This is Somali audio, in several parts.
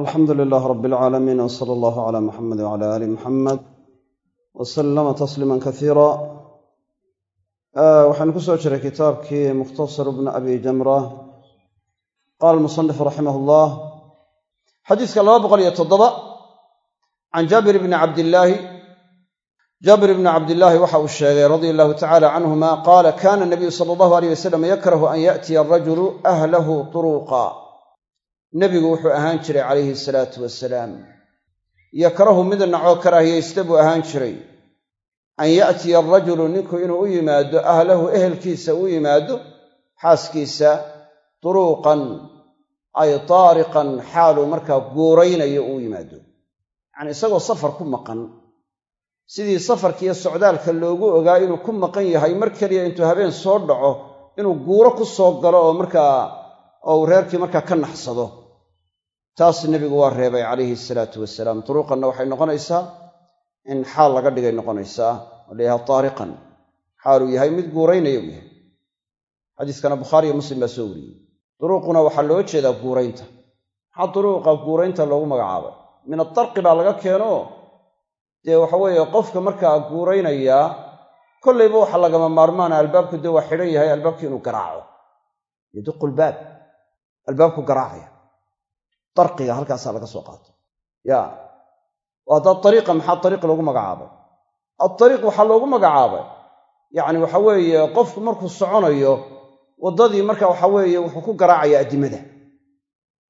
alxamdu lilaah rab alcaalamiin w sala allahu cala muxamed wcala aali muxamed wa sallama tasliiman kasiira waxaynu ku soo jiray kitaabkii mukhtasar bni abi jamra qaala almusanif raximah allah xadiiska laba boqol iyo toddoba can jaabir bni cabdillaahi jaabir bni cabdillaahi waxa uu sheegay radia allahu tacala canhuma qaala kana nabiyu sala allahu aleyh wasalam yakrahu an yaatiya arajulu ahlahu turuuqa nebigu wuxuu ahaan jiray calayhi salaatu wasalaam yakrahu mid nacoo karaahiyaysta buu ahaan jiray. An ya'tiya arajulu ninku inuu u yimaado ahlahu ehelkiisa u yimaado xaaskiisa turuuqan ay taariqan xaaluu markaa guuraynayo uu yimaado. Yacanii isagoo safar ku maqan. Sidii safarkiiyo socdaalka loogu ogaa inuu ku maqan yahay mar keliya intuu habeen soo dhaco inuu guuro ku soo galo oo markaa oo uu reerkii markaa ka naxsado taas nebigu waa reebay calayhi salaatu wasalaam turuuqanna waxay noqonaysaa in xaal laga dhigay noqonaysaa oo la yhaha taariqan. Xaaluu yahay mid guuraynaya u yahay. Xadiiskana bukhaariiyo muslim baa soo wariyey. Duruuquna waxaa loo jeedaa guuraynta. Maxaa duruuqa guuraynta loogu magacaabay? Min atarqi baa laga keeno dee waxa weeye qofka markaa guuraynayaa kollayba waxa lagama maarmaana albaabku dee waa xidhan yahay albaabkii inuu garaaco. Yaduqu lbaab albaabku garaacaya darqiga halkaasaa laga soo qaato. Ya. Haddaa ariiqa maxaa ariiq loogu magacaabay? Aariiq waxaa loogu magacaabay. Yacni waxa weeye qofku markuu soconayo waddadii marka waxa weeye wuxuu ku garaacaya addimada.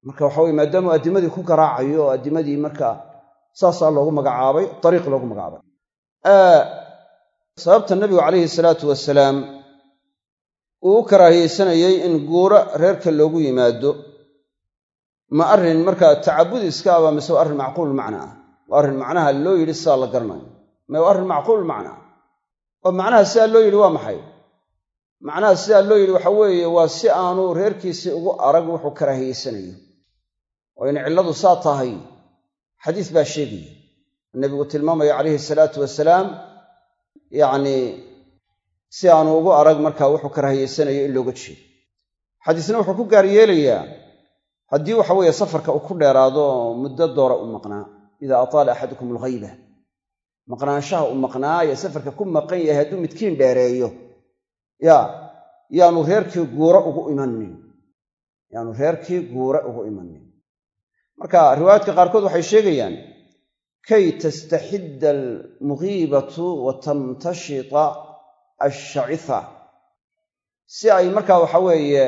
Marka waxa weye maadaamuu addimadii ku garaacayo oo addimadii marka saasaa loogu magacaabay ariiq loogu magacaabay. Sababta nabigu calayhi salaatu wasalaam uu u karaahiyeysanayey in guuro reerka loogu yimaado ma arrin markaa tacabudi iska aba mise waa arrin macquul macna ah. Waa arrin macnaha loo yidhi sidaa la garanayo. Ma waa arrin macquul macna ah. Oo macnaha sidaa loo yidhi waa maxay? Macnaha sidaa loo yidhi waxa weeye waa si aanu reerkiisii ugu arag wuxuu karaahiyeysanayo oo in cilladu saa tahay. Xadiis baa sheegaya. Nabigu tilmaamaya calayhi salaatu wasalaam yacnii si aanu ugu arag markaa wuxuu karaahiyeysanayo in looga jeedo. Xadiisna wuxuu ku gaar yeelayaa haddii waxa weeye safarka uu ku dheeraado muddo doora u maqnaa. Idaa ataala axadukum alghayba maqnaanshaha uu maqnaa ee safarka ku maqan yahay hadduu midkiin dheereeyo. Ya yaanu reerkii guuro ugu imanin yaanu reerkii guure ugu imanin marka riwaayaadka qaarkood waxay sheegayaan kay tastaxidda almugiibatu wa tamtashita ashacitha si ay markaa waxa weeye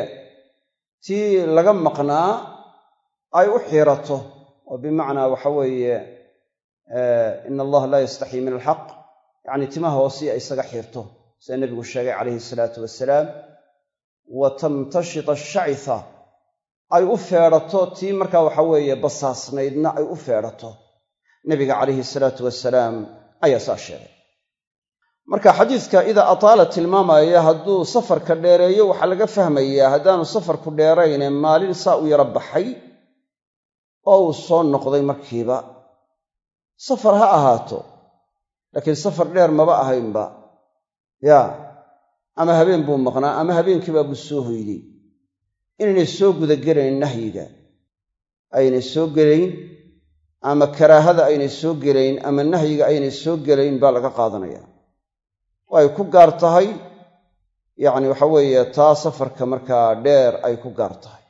tii laga maqnaa ay u xiirato oo bimacnaa waxa weeye ina allaha laa yastaxii min alxaq yacni timaha hoosii ay isaga xiirto sida nebigu sheegay calayhi salaatu wasalaam wa tamtashita ashacitha ay u feedhato tii markaa waxa weeye basaasnaydna ay u feedhato nebiga calayhi salaatu wasalaam ayaa saa sheegay. Marka xadiidka idaa ataala tilmaamaya hadduu safarka dheereeyo waxaa laga fahmayaa haddaanu safarku dheerayne maalin saa u yaro baxay oo uu soo noqday markiiba safar ha ahaato laakiin safar dheer maba ahaynba. Yaa ama habeen buu maqnaa ama habeenkiibaa buu soo hoydey inaynay soo gudagelayn nahyiga aynay soo gelayn ama karaahada aynay soo gelayn ama nahyiga aynay soo gelayn baa laga qaadanaya. Oo ay ku gaar tahay yacni waxa weeye taa safarka markaa dheer ay ku gaar tahay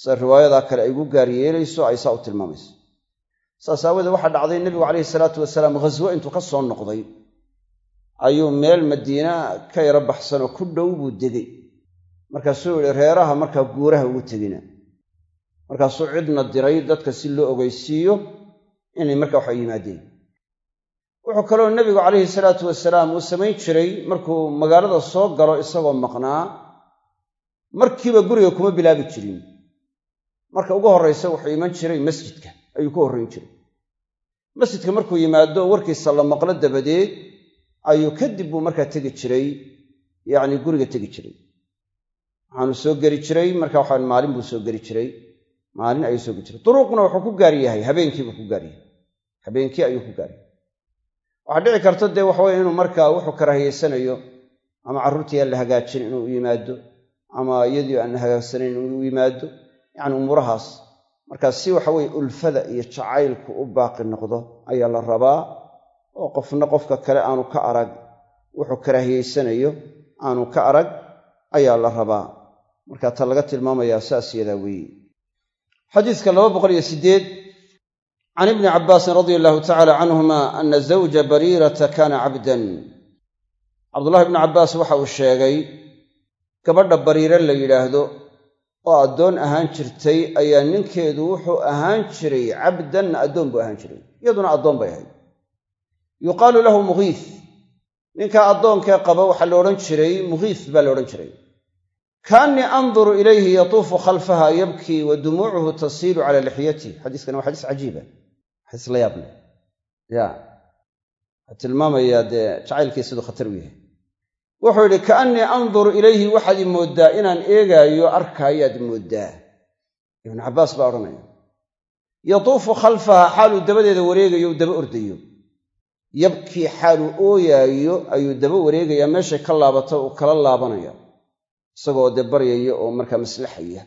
sida riwaayadaa kale ay ugu gaar yeelayso ay saa u tilmaamayso. Saas aawoodee waxaa dhacday nebigu calayhi salaatu wasalaam ghaswo intuu ka soo noqday. Ayuu meel madiina ka yaro baxsanoo ku dhow buu degay. Markaasuu yihi reeraha markaa guuraha ugu tegina. Markaasuu cidna diray dadka si loo ogeysiiyo inay markaa waxa yimaadeen. Wuxuu kaloo nebigu calayhi salaatu wasalaam uu samayn jiray markuu magaalada soo galo isagoo maqnaa markiiba guriga kuma bilaabi jirin marka ugu horraysa wuxuu iman jiray masjidka ayuu ku horrayn jiray. Masjidka markuu yimaado warkiisa la maqlo dabadeed ayuu kadib buu markaa tegi jiray yacni guriga tegi jiray. Waxaanu soo geli jiray marka waxa maalin buu soo geli jiray. Maalin ayuu soo geli jiray. Duruuqna wuxuu ku gaar yahay habeenkiibuu ku gaar yahay. Habeenkii ayuu ku gaar yahay. Waxaa dhici karta dee waxaweye inuu markaa wuxuu karaahiyeysanayo ama carruurtii aan la hagaajin inuu yimaado ama iyadii aan la hagaagsanayn inuu yimaado yacni umuurahaas markaa si waxa weye ulfada iyo jacaylku u baaqi noqdo ayaa la rabaa oo qofna qofka kale aanu ka arag wuxuu karaahiyeysanayo aanu ka arag ayaa la rabaa. Marka ta laga tilmaamayaa saas yadaa weeye. Xadiiska laba boqol iyo sideed can ibni cabbaasin radia allahu tacala canhuma ana zawja bariirata kaana cabdan. Cabdullahi ibnu cabbaas waxa uu sheegay gabadha bariire la yidhaahdo oo addoon ahaan jirtay ayaa ninkeedu wuxuu ahaan jiray cabdanna addoon buu ahaan jiray iyaduna addoon bay ahayd. Yuqaalu lahu mugiis ninkaa addoonkee qaba waxaa la odhan jiray mugiis baa la odhan jiray. Kaannii anduru ilayhi yatuufu khalfaha yabkii wa dumuucuhu tasiilu cala lixyatih xadiiskani waa xadiis cajiiba xadiis la yaab leh. Ya waxaa tilmaamayaa dee jacaylkii siduu khatar u yahay wuxuu yidhi kaannii anduru ilayhi waxaad i mooddaa inaan eegaayo arkaayaad mooddaa. Ibnu cabbaas baa odhanaya yatuufu khalfaha xaaluu dabadeeda wareegayo u daba ordayo. Yabkii xaaluu ooyaayo ayuu daba wareegayaa meeshay ka laabato uu kala laabanaya. Isagoo dee baryaya oo markaa maslaxaya.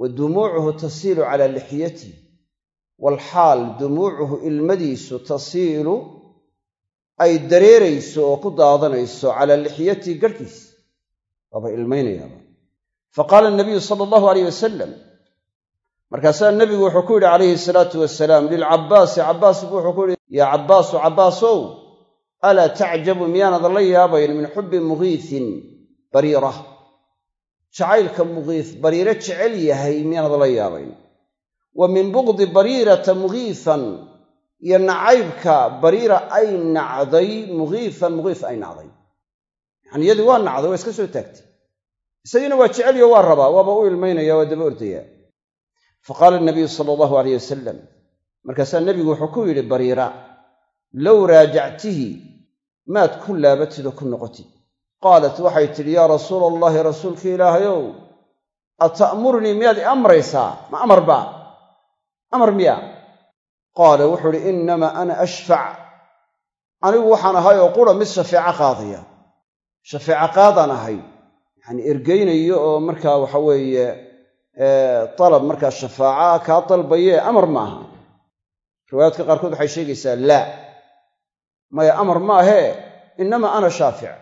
Wa dumuucuhu tasiilu calaa lixyatih walxaal dumuucuhu ilmadiisu tasiilu ay dareerayso oo ku daadanayso calaa lixyatii garhkiis waaba ilmaynayaaba fa qaala nabiyu sala allahu alayh wasalam markaasaa nebigu wuxuu ku yidhi calayhi salaatu wasalaam lilcabbaasi cabbaas buu wuxuu ku yidhi yaa cabbaasu cabbaasow alaa tacjabu miyaanad la yaabayn min xubbi mugiisin bariira? Jacaylka mugiis bariire jecel yahay miyaanad la yaabayn wa min bugdi bariirata mugiisan iyo nacaybka bariira ay nacday mugiisan mugiis ay nacday. Yacani iyadii waa nacday waa iska soo taagtay. Isagiina waa jecelyo waa rabaa waaba u ilmaynaya waa daba ordayaa. Fa qaala nabiyu sala allahu alayh wasalam markaasaa nebigu wuxuu ku yidhi bariira low raajactihi maad ku laabatid oo ku noqotid. Qaalat waxay tidhi yaa rasuula allahi rasuulka ilaahayow ata'murnii miyaad i amraysaa? Ma amar baa? Amar miya qaala wuxuu idhi innamaa ana ashfac. Anigu waxaan ahay oo qura mid shafeeco qaadaya. Shafeeco qaadaan ahay yacanii ergeynayo oo markaa waxa weeye dalab markaa shafaaca kaa dalbayee amar maaha riwaayaadka qaarkood waxay sheegaysaa laa maya amar maahee innamaa ana shaafic.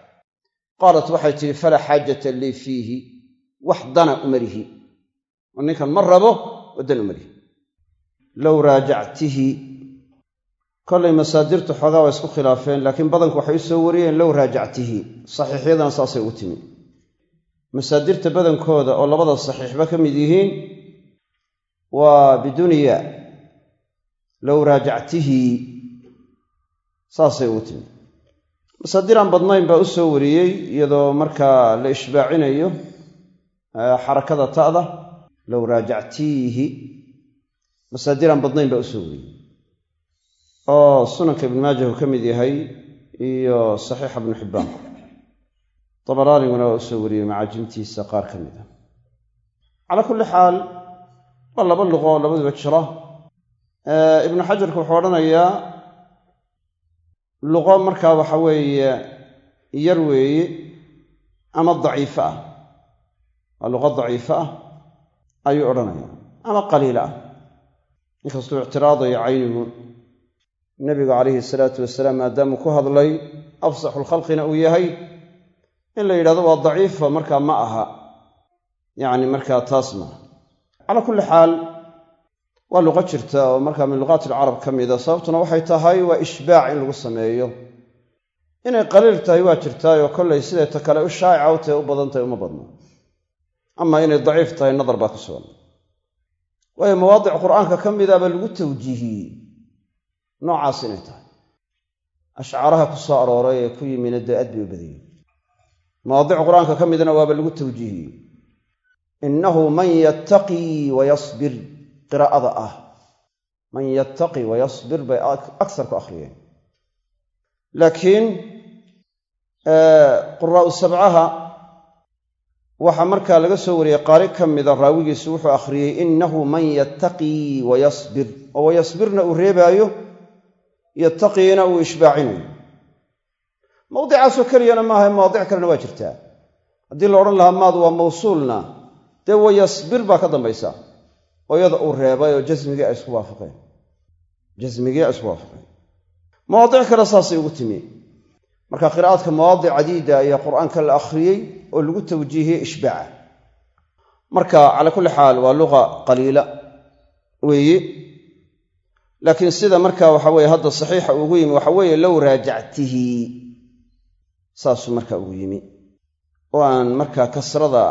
Qaalat waxay tidhi falaa xaajata lii fiihi wax dana umalihi oo ninkan ma rabo oo dan umalihi low raajactihi. Kollay masaadirtu xoogaa waa isku khilaafeen laakiin badanku waxay u soo wariyeen low raajactihi. Saxiixyadana saasay ugu timi. Masaadirta badankooda oo labada saxiixba ka mid yihiin waa biduniya low raajactihi. Saasay ugu timi. Masaadiraan badnayn baa u soo wariyey iyadoo markaa la ishbaacinayo xarakada ta'da low raajactiihi masaadiraan badnayn baa u soo wariyey. Oo sunanka ibnu maajah uu ka mid yahay iyo saxiixa ibnu xibbaanku dabaraaniguna waa u soo wariyey macaajimtiisa qaar ka mid a. Calaa kulli xaal waa laba luqo oo labaduba jira ibnu xajarku wuxuu odhanayaa luqo markaa waxa weeye yar weeye ama daciifo ah. Waa luqo daciifo ah ayuu odhanayaa ama qaliila ah inkastuu ictiraadayo caynigu nebigu calayhi salaatu wasalaam maadaamuu ku hadlay afsaxu lkhalqina uu yahay. In la yidhahdo waa daciifa markaa ma aha. Yacni markaa taas maaha calaa kulli xaal waa luqo jirta oo markaa min luqaati alcarab ka mida. Sababtuna waxay tahay waa ishbaac in lagu sameeyo. Inay qaliil tahay waa jirtaayoo kollay siday ta kale u shaa'ica u tahay u badan tahay uma badno ama inay daciif tahay nadar baa ku sugan waayo mawaadic qur'aanka ka midaaba lagu tawjiihiyey. noocaas inay tahay. ashcaaraha ku soo arooray ee ku yimina dee aad bay u badayey mawaadic qur'aanka ka midna waaba lagu tawjiihiyey. innahu man yattaqii wa yasbir qiraa'ada ah. man yattaqi wa yasbir bay aksar ku akhriyeen. laakiin quraa'u sabcaha waxaa markaa laga soo wariyey qaari ka mida raawigiisu wuxuu akhriyey innahu man yattaqii wa yasbir. Oo wayasbirna uu reebaayo yattaqiina uu ishbaacinayo. Mawdicaasoo keliyana maaha mawaadic kalena waa jirtaa haddii la odhan lahaa maadu waa mawsuulna dee wayasbir baa ka dambaysa oo iyada uu reebay oo jasmigii ay isku waafaqeen. Jasmigii ay isku waafaqeen. Mawaadic kale saasay ugu timi. Marka qiraa'aadka mawaadic cadiida ayaa qur'aanka la akhriyey oo lagu tawjiihiyey ishbaaca. Marka calaa kulli xaal waa luqa qaliila weeye. Laakiin sida marka waxa weye hadda saxiixa ugu yimi waxa weeye low raajactihi saasuu marka ugu yimi. Oo aan markaa kasrada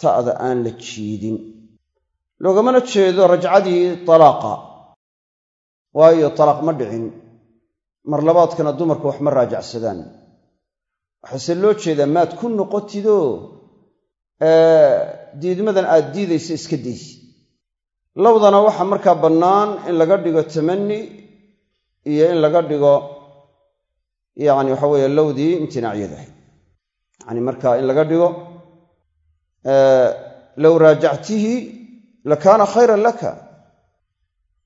ta'da aan la jiidin. Loogamana jeedo rajcadii talaaqa. Waayo talaaq ma dhicin. Mar labaadkana dumarku wax ma raajacsadaan waxaase loo jeedaa maad ku noqotidoo? Diidmadan aad diidaysa iska daysi lowdana waxaa markaa bannaan in laga dhigo tamani iyo in laga dhigo yacni waxa weeye lowdii imtinaacyadahay yacni marka in laga dhigo low raajactihi lakaana khayran laka.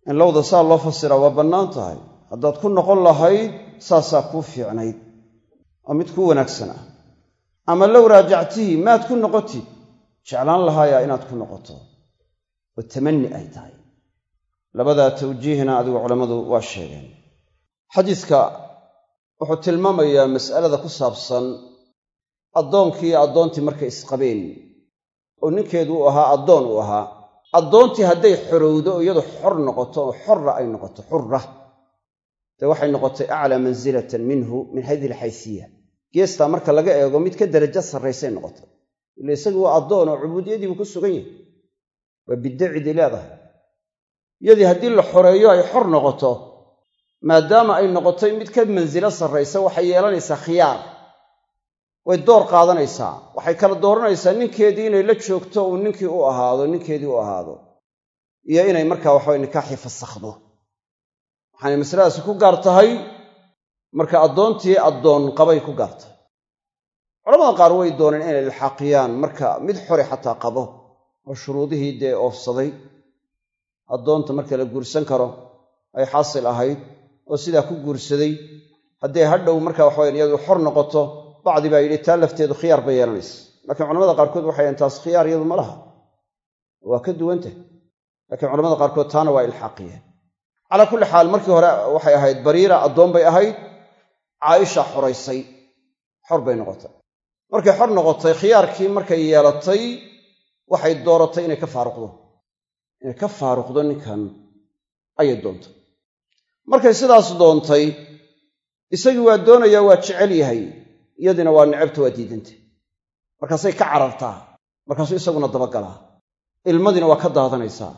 In lowda saa loo fasiraa waa bannaan tahay. Haddaad ku noqon lahayd saasaa kuu fiicnayd oo mid kuu wanaagsan ah. Ama low raajactihi maad ku noqotid jeclaan lahaayaa inaad ku noqoto. Oo tamanni ay tahay. Labadaa tawjiihna adigu culammadu waa sheegeen. Xadiiska wuxuu tilmaamayaa mas'alada ku saabsan addoonkii iyo addoontii markay isqabeen. Oo ninkeedu uu ahaa addoon uu ahaa. Addoontii hadday xorowdo oo iyadu xor noqoto oo xorra ay noqoto xurra dee waxay noqotay aclaa mansilatan minhu min hadihi alxaysiya geestaa marka laga eego mid ka darajo sarraysay noqotay. Ila isagu waa addoon oo cubuudiyadiibuu ku sugan yahay. Waa biddacidii leedahay. Iyadii haddii la xoreeyo ay xor noqoto maadaama ay noqotay mid ka mansilo sarraysa waxay yeelanaysaa khiyaar. Way door qaadanaysaa. Waxay kala dooranaysaa ninkeedii inay la joogto uu ninkii u ahaado ninkeedii u ahaado. Iyo inay markaa waxabay nikaaxii fasakhdo. Waxaanay masaladaasi ku gaar tahay marka addoontii addoon qabay ku gaar tahay culamada qaar way dooneen inay ilxaaqiyaan. Marka mid xore xataa qabo oo shuruudihii dee oofsaday addoonta marka la guursan karo ay xaasil ahayd oo sidaa ku guursaday hadday hadhow marka waxawayan iyadu xor noqoto bacdi baa yidhi taa lafteedu khiyaar bay yeelanaysa. Laakiin culamada qaarkood waxay yahen taas khiyaar iyadu ma laha. Waa ka duwantah laakiin culamada qaarkood taana waa ilxaaqiyeen. Calaa kulli xaal markii hore waxay ahayd bariira addoon bay ahayd caaisha xoraysay xor bay noqotay. Markay xor noqotay khiyaarkii markay yeelatay waxay dooratay inay ka faaruqdo. Inay ka faaruqdo ninkan ayay doontay. Markay sidaas doontay isagii waa doonayaa waa jecel yahay iyadiina waa necabta waa diidanta markaasay ka carartaa markaasuu isaguna dabagalaa. Ilmadiina waa ka daadanaysaa.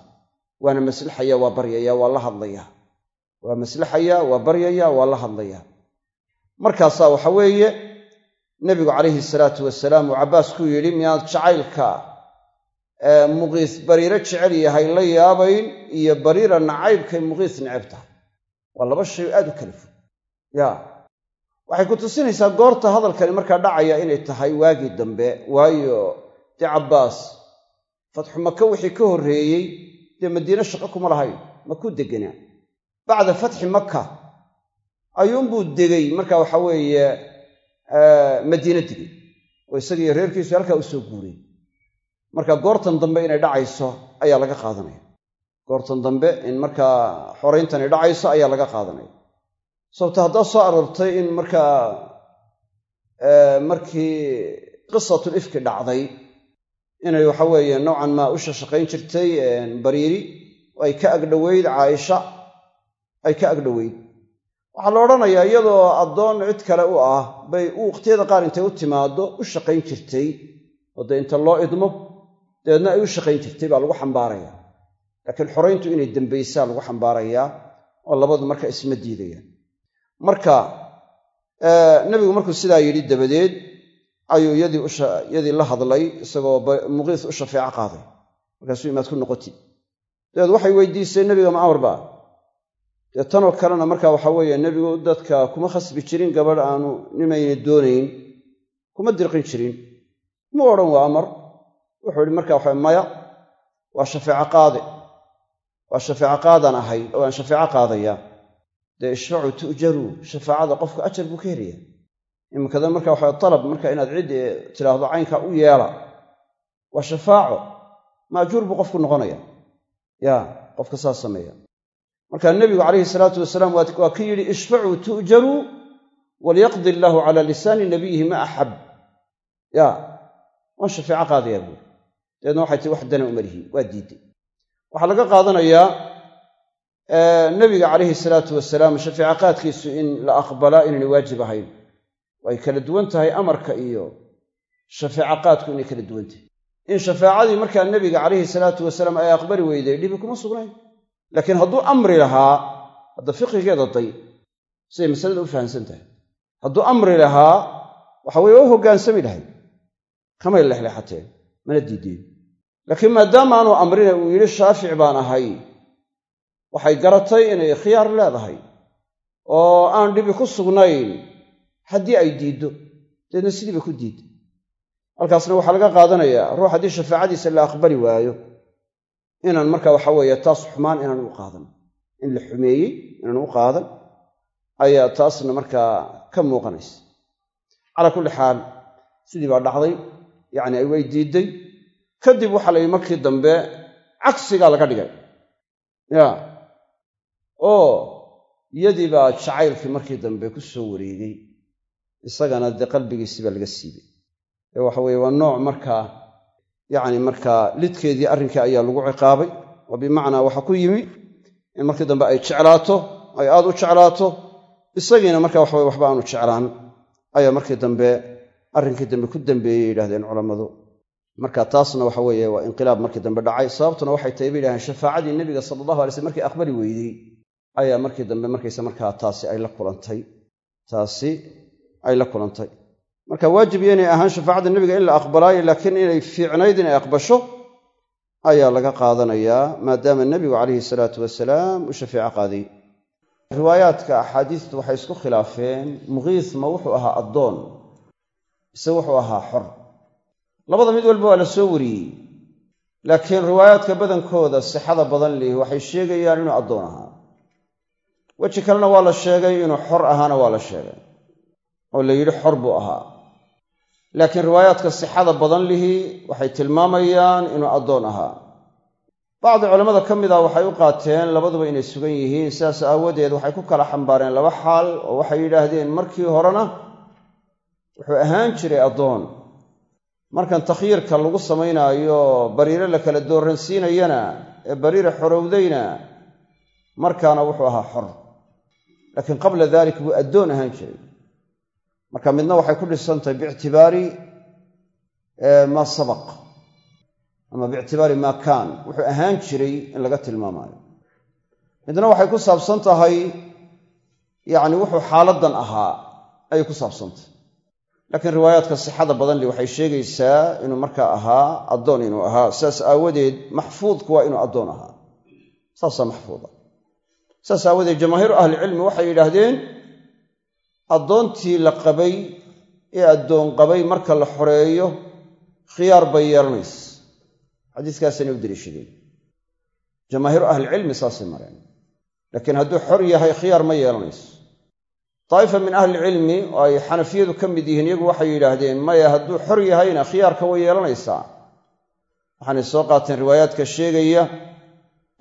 Waana maslaxaya waa baryaya waa la hadlaya waa maslaxaya waa baryaya waa la hadlaya markaasaa waxa weeye nebigu calayhi salaatu wasalaam uu cabbaas ku yidhi miyaad jacaylka muqiis bariiro jecel yahay la yaabayn iyo bariira nacaybkay muqiis necab tahay. Waa laba shay aad u kala fog. Ya waxay ku tusinaysaa goorta hadalkani markaa dhacaya inay tahay waagii dambe waayo dee cabbaas fatxu maka wixii ka horreeyey dee madiine shaqo kuma lahayn makuu deganaa? Bacda fatxi maka ayuunbuu degay marka waxa weeye madiine degay. Oo isagiiyo reerkiisu halkaa u soo marka goortan dambe inay dhacayso ayaa laga qaadanaya. Goortan dambe in markaa xorayntani dhacayso ayaa laga qaadanaya. Sababto haddaa soo aroortay in markaa markii qisatul ifki dhacday inay waxa weeye nowcan maa u shashaqayn jirtay bariiri ay ka agdhoweyd caaisha ay ka agdhoweyd waxaa la odhanayaa iyadoo addoon cid kale u ah bay u waqhtiyada qaar intay u timaaddo u shaqayn jirtay oo inta loo idmo dabeedna ay u shaqayn jirtay baa lagu xambaarayaa laakiin xorayntu inay dembaysaa lagu xambaarayaa oo labadu marka isma diidayaan. Marka nebigu markuu sidaa yidhi dabadeed ayuu yadii la hadlay isagoo muqiis u shafeeco qaaday. Markaasuu imaad ku noqotid dabeed waxay weydiisay nebiga ma amar baa dee tanoo kalena marka waxa weeye nebigu dadka kuma khasbi jirin gabadh aanu nimayna doonayn kuma dirqin jirin. Mu odhan waa amar. Wuxuu ihi marka waxa maya waa shafeeco qaade. Waa shafeeco qaadaan ahay waan shafeeco qaadaya. Dee ishfacuu tu'jaruu shafaacada qofka ajar buu ka helaya iminkada marka waxa talab marka inaad cid tidhaahdo caynka u yeela waa shafaaco. Maajuur buu qofku noqonaya ya qofka saas sameeya marka nebigu calayhi salaatu wasalaam waa ka yidhi ishfacuu tu'jaruu walyaqdi illaahu calaa lisaani nabiyihi ma axab ya waan shafeeco qaadayaa buuri dabeedna waxay tii wax dana umalihi waa diidday waxaa laga qaadanayaa nebiga calayhi salaatu wasalaam shafeeco qaadkiisu in la aqbalaa inaynay waajib ahayn. Way kala duwan tahay amarka iyo shafeeco qaadku inay kala duwan tahay. In shafaacadii markaa nebiga calayhi salaatu wasalaam ay aqbali weyday dhibi kuma sugnayn laakiin hadduu amri lahaa hadda fiqigeeda day siday masalada u fahamsan tahay hadduu amri lahaa waxa weye waa hoggaansami lahay kamay lexleexateen mana diideen. Laakiin maadaama aanu amrina uu yidhi shaafic baan ahay waxay garatay inay khiyaar leedahay. Oo aan dhibi ku sugnayn haddii ay diiddo deedna sidii bay ku diidday. Halkaasna waxaa laga qaadanayaa ruux haddii shafaacadiisa la aqbali waayo inaan marka waxa weeye taas xumaan inaan u qaadan. In la xumeeyey inaan u qaadan ayaa taasna markaa ka muuqanaysa. Calaa kulli xaal sidii baa dhacday yacni ay way diidday kadib waxaa la yidhi markii dambe cagsigaa laga dhigay. Ya. Oo iyadii baa jacaylkii markii dambe ku soo wareegay. Isagana dee qalbigiisii baa laga siibay. Ee waxa weeye waa nooc markaa yacni markaa lidkeedii arrinkii ayaa lagu ciqaabay oo bimacnaa waxa ku yimi in markii dambe ay jeclaato ay aad u jeclaato isagiina marka waxaweye waxba aanu jeclaan. Ayaa markii dambe arrinkii dambe ku dambeeyey yidhahdeen culammadu. Marka taasna waxa weeye waa inqilaab markii dambe dhacay. Sababtuna waxay tahay bay yidhahdeen shafaacadii nebiga sala allahu alay slm markii aqbali weydey ayaa markii dambe markaysa markaa taasi ay la kulantay. Taasi ay la kulantay marka waajib yaynay ahaan shafaacadda nebiga in la aqbalaayo laakiin inay fiicnayd inay aqbasho ayaa laga qaadanayaa maadaama nebigu calayhi salaatu wasalaam uu shafeeco qaaday riwaayaadka axaadiistu waxay isku khilaafeen muqiis ma wuxuu ahaa addoon mise wuxuu ahaa xor. Labada mid walba waa la soo wariyey laakiin riwaayaadka badankooda sixada badan lihi waxay sheegayaan inuu addoon ahaa. Weji kalena waa la sheegay inuu xor ahaana waa la sheegay oo la yidhi xor buu ahaa laakiin riwaayaadka sixada badan lihi waxay tilmaamayaan inuu addoon ahaa. Bacdi culammada ka mid ah waxay u qaateen labaduba inay sugan yihiin sidaas aawadeed waxay ku kala xambaareen laba xaal oo waxay yidhaahdeen markii horena wuxuu ahaan jiray addoon. Markan takhyiirka lagu samaynaayo bariire la kala dooransiinayana ee bariire xorowdayna markaana wuxuu ahaa xor. Laakiin qabla dalik buu addoon ahaan jiray marka midna waxay ku dhisantahay biictibaari maa sabaq ama biictibaari maa kaan. Wuxuu ahaan jiray in laga tilmaamaayo. Midna waxay ku saabsan tahay yacni wuxuu xaaladdan ahaa ayay ku saabsantahay laakiin riwaayaadka sixada badan li waxay sheegaysaa inuu markaa ahaa addoon inuu ahaa. Sidaas aawadeed maxfuudku waa inuu addoon ahaa. Saasaa maxfuuda saas aawadeed jamaahiiru ahlicilmi waxay yidhaahdeen addoontii la qabay ee addoon qabay marka la xoreeyo khiyaar bay yeelanaysa. Xadiiskaasana u deliishadeen jamaahiiru ahlicilmi saasay mareen. Laakiin hadduu xor yahay khiyaar ma yeelanayso. Daa'ifa min ahlicilmi oo ay xanafiyadu ka mid yihiin iyagu waxay yidhaahdeen maya hadduu xor yahayna khiyaarka way yeelanaysaa. Waxaanay soo qaateen riwaayaadka sheegaya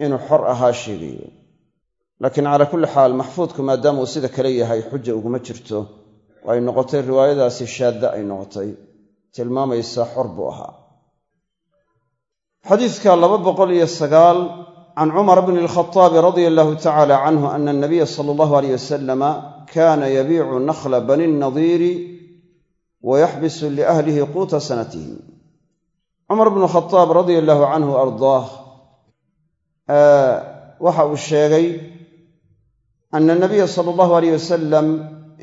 inuu xor ahaa sheegaya laakiin calaa kulli xaal maxfuudku maadaama uu sida kale yahay xuja uguma jirto. Oo ay noqotay riwaayadaasi shaadda ay noqotay. Tilmaamaysa xor buu ahaa. Xadiidka laba boqol iyo sagaal can cumar bni alkhaaabi radia allahu tacala canhu ana anabiya sala allahu aleyh wasalama kana yabiicu nakhla bani nadiiri wa yaxbisu liahlihi quuta sanatihim cumar bnu khadaab radia allahu canhu ardaah waxa uu sheegay ana nabiya sala allahu aleyh wasalam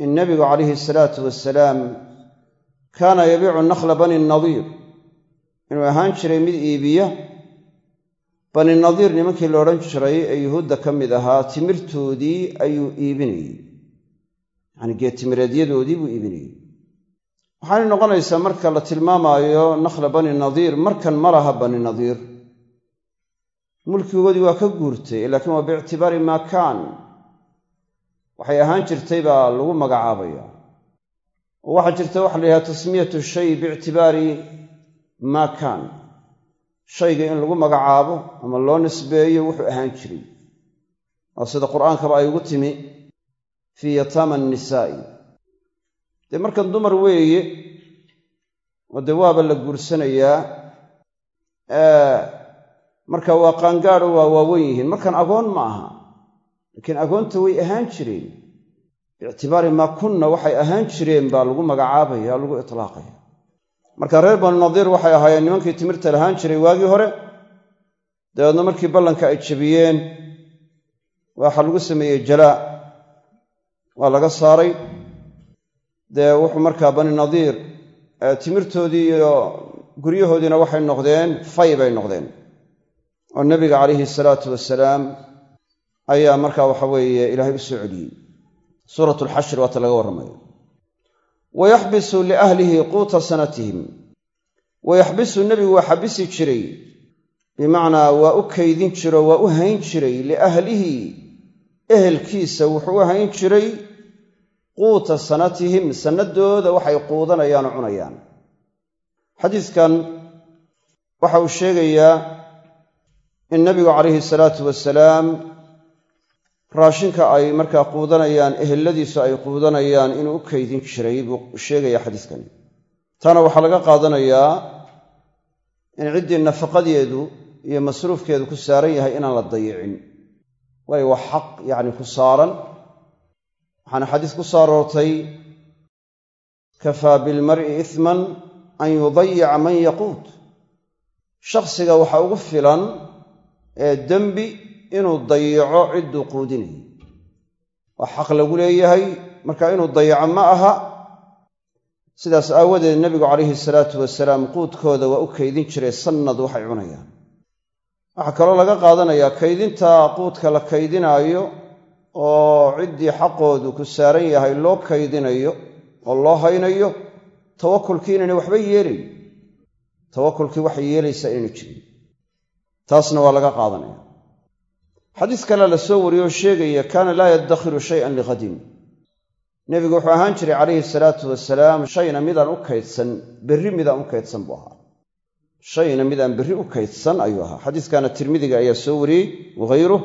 in nabigu calayhi asalaatu wasalaam kaana yabiicu nakhla bani nadiir inuu ahaan jiray mid iibiya bani nadiir nimankii la odhan jiray ee yuhuudda ka mid ahaa timirtoodii ayuu iibinayey yacanii geedtimireedyadoodii buu iibinayey waxaanay noqonaysaa marka la tilmaamaayo nakhla bani nadiir markan ma laha bani nadiir mulkigoodii waa ka guurtay laakiin waa biictibaari maa waxay ahaan jirtay baa lagu magacaabaya. Oo waxaa jirta waxa la yidhaha tasmiyatu shay biictibaari maa kaan. Shayga in lagu magacaabo ama loo nisbeeyo wuxuu ahaan jiray. Oo sida qur'aankaba ay ugu timi fii yataama annisaa'i. Dee markan dumar weeye oo dee waaba la guursanayaa marka waa qaangaadho waa waawen yihiin. Markan agoon ma aha laakiin agoonta way ahaan jireen. Biictibaari maa kunna waxay ahaan jireen baa lagu magacaabaya lagu itlaaqaya. Marka reer banu nadiir waxay ahaayeen nimankii timirta lahaan jiray waagii hore. Dabeedna markii ballanka ay jabiyeen waxaa lagu sameeyey jalaa waa laga saaray. Dee wuxuu markaa bani nadiir timirtoodii iyo guryahoodiina waxay noqdeen fay bay noqdeen. Oo nebiga calayhi salaatu wasalaam ayaa markaa waxa weeye ilaahay u soo celiyey. Suurat alxashri waata laga warramayo. Wayaxbisu liahlihi quuta sanatihim. Wayaxbisu nebigu waa xabisi jiray. Bimacnaa waa u kaydin jiro waa u hayn jiray liahlihi ehelkiisa wuxuu u hayn jiray quuta sanatihim sannadooda waxay quudanayaan cunayaan. Xadiidkan waxa uu sheegayaa in nebigu calayhi salaatu wasalaam raashinka ay markaa quudanayaan eheladiisu ay quudanayaan inuu u kaydin jiray buu sheegaya xadiiskani. Taana waxaa laga qaadanayaa in ciddii nafaqadeedu iyo masruufkeedu ku saaran yahay inaan la dayicin. Waayo waa xaq yacni ku saaran. Waxaana xadiis ku soo aroortay kafaa bilmar'i isman an yudayica man yaquut. Shakhsiga waxaa ugu filan ee dembi inuu dayico cidduu quudinayay. Waa xaq lagu leeyahay marka inuu dayico ma aha. Sidaas aawadeed nebigu calayhi salaatu wasalaam quudkooda waa u kaydin jiray sannad waxay cunayaan. Waxaa kaloo laga qaadanayaa kaydinta quudka la kaydinaayo oo ciddii xaqoodu ku saaran yahay loo kaydinayo oo loo haynayo tawakulkii inaynay waxba yeelayn tawakulkii waxay yeelaysaa inaynu jirin. Taasna waa laga qaadanaya xadiis kale la soo wariyoo sheegaya kaana laa yaddakhiru shayan lighadin nebigu wuxuu ahaan jiray calayhi salaatu wasalaam shayna midaan u kaydsan berri midaan u kaydsan buu ahaa. Shayna midaan berri u kaydsan ayuu ahaa. Xadiiskana tirmidiga ayaa soo wariyey waghayruh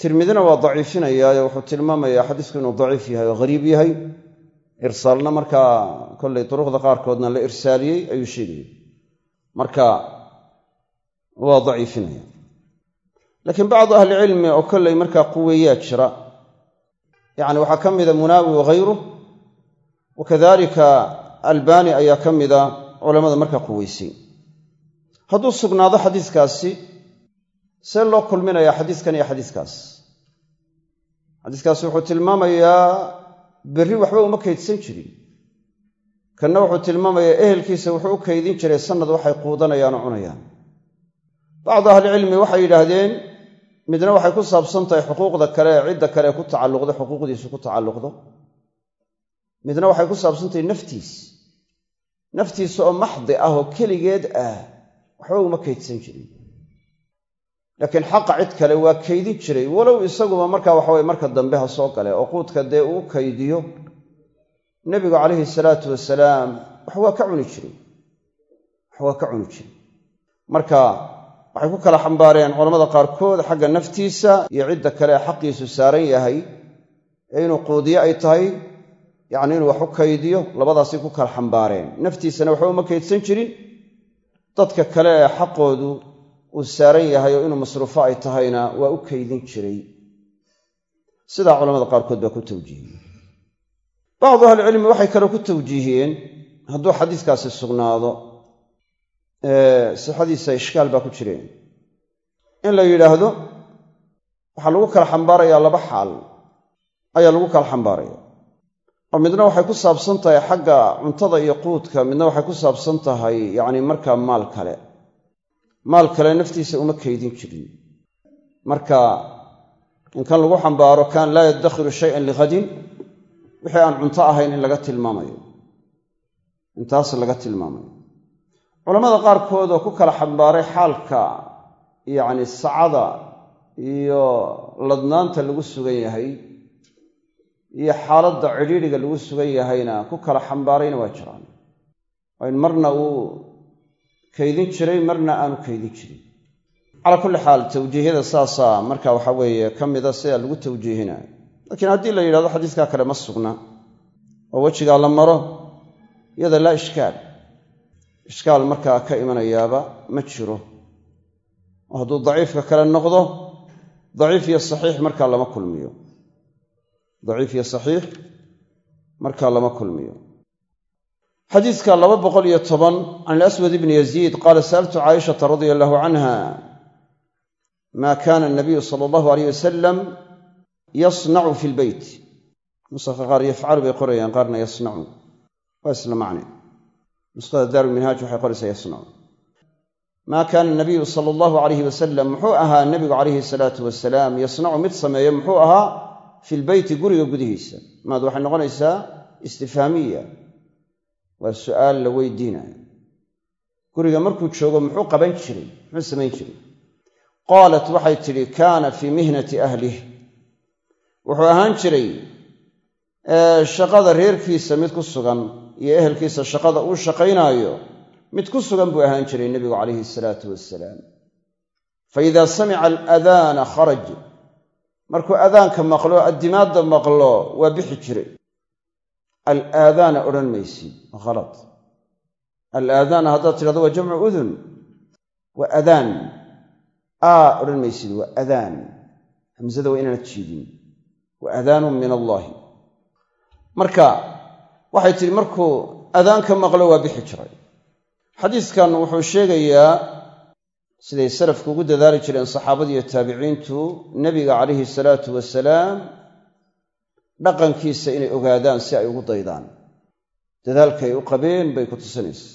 tirmidina waa daciifinayaayo wuxuu tilmaamayaa xadiisku inuu daciif yahay oo hariib yahay. Irsaalna markaa kollay duruqda qaarkoodna la irsaaliyey ayuu sheegaya marka waa daciifinaya laakiin bacdu ahlicilmi oo kollay markaa quweeyaa jira. Yacni waxaa ka mida munaawi waghayruh wa kadalika albani ayaa ka mida culammada markaa quweysay. Hadduu sugnaado xadiiskaasi see loo kulminayaa xadiiskan iyo xadiiskaas. Xadiiskaasi wuxuu tilmaamayaa berri waxba uma kaydsan jirin. Kanna wuxuu tilmaamayaa ehelkiisa wuxuu u kaydin jiray sannad waxay quudanayaan oo cunayaan. Bacdu ahlicilmi waxay yidhaahdeen midna waxay ku saabsan tahay xuquuqda kale ee cidda kale ee ku tacalluqdo xuquuqdiisu ku tacalluqdo. Midna waxay ku saabsan tahay naftiis naftiisa oo maxdi ah oo keligeed ah waxba uma kaydsan jirin. Laakiin xaqa cid kale waa kaydin jiray. Walow isaguba markaa waxaweye marka dambe ha soo gale oo quudka dee uu kaydiyo nebigu calayhi salaatu wasalaam wax waa ka cuni jiray. Wax waa ka cuni jiray. Marka waxay ku kala xambaareen culamada qaarkood xagga naftiisa iyo cidda kale ee xaqiisu saaran yahay ee inuu quudiyo ay tahay yacni inuu wax u kaydiyo labadaasay ku kala xambaareen. Naftiisana waxba uma kaydsan jirin. Dadka kale ee xaqoodu uu saaran yahay oo inuu masruufo ay tahayna waa u kaydin jiray. Sidaa culamada qaarkood baa ku tawjiihiyey. Bacdu ahlicilmi waxay kaloo ku tawjiihiyeen hadduu xadiiskaasi sugnaado sixadiisa ishkaal baa ku jireen. In la yidhaahdo waxaa lagu kala xambaarayaa laba xaal. Ayaa lagu kala xambaaraya. Oo midna waxay ku saabsan tahay xagga cuntada iyo quudka midna waxay ku saabsan tahay yacni markaa maal kale. Maal kale naftiisa uma kaydin jirin. Marka in kan lagu xambaaro kaan laa yaddakhiru shayan lighadin wixii aan cunto ahayn in laga tilmaamayo. Intaas laga tilmaamayo culamada qaarkood oo ku kala xambaaray xaalka yacni sacada iyo ladnaanta lagu sugan yahay iyo xaaladda cidhiidhiga lagu sugan yahayna ku kala xambaarayna waa jiraan. Oo in marna uu kaydin jiray marna aanu kaydin jirin. Calaa kulli xaal tawjiihyada saasaa marka waxa weeye ka mida sida lagu tawjiihinayo laakiin haddii la yidhahdo xadiiskaa kale ma sugna. Oo wejigaa la maro iyada laa ishkaal ishkaal markaa ka imanayaaba ma jiro. oo hadduu daciifka kale noqdo daciif iyo saxiix markaa lama kulmiyo. Daciif iyo saxiix markaa lama kulmiyo. Xadiidka laba boqol iyo toban can ilaswad ibni yaziid qaala sa'altu caaishata radia allahu canha ma kana anabiyu sala allahu aleyh wasalam yasnacu fi lbeyt nusakha qaar yafcalu bay qorayaan qaarna yasnacu waa isla macne nuskhada daaruminhaaj waxay qoraysaa yasnacu maa kaana nabiyu sala allahu alayhi wasalam muxuu ahaa nebigu calayhi salaatu wasalaam yasnacu mid sameeya muxuu ahaa fi lbeyti guriga gudihiisa. Maad waxay noqonaysaa istifhaamiya waa su'aal la weydiinayo guriga markuu joogo muxuu qaban jiray muxuu samayn jiray. Qaalat waxay tidhi kaana fii mihnati ahlih wuxuu ahaan jiray shaqada reerkiisa mid ku sugan iyo ehelkiisa shaqada uu shaqaynaayo mid ku sugan buu ahaan jiray nebigu calayhi salaatu wasalaam fa idaa samica aladaana kharaj markuu adaanka maqlo addimaadda maqlo waa bixi jiray. Alaadaana odhan maysid halad alaadaana haddaad tidhahdo waa jamcu udun waa adaan aa odhan maysid waa adaan hamsada waa inaanad jiidin. Wa adaanun min allaahi marka waxay tidhi markuu adaanka maqlo waa bixi jiray. Xadiiskan wuxuu sheegayaa siday salafku ugu dadaali jireen saxaabadiiyo taabiciintu nebiga calayhi salaatu wasalaam dhaqankiisa inay ogaadaan si ay ugu daydaan. Dadaalkay u qabeen bay ku tusinaysa.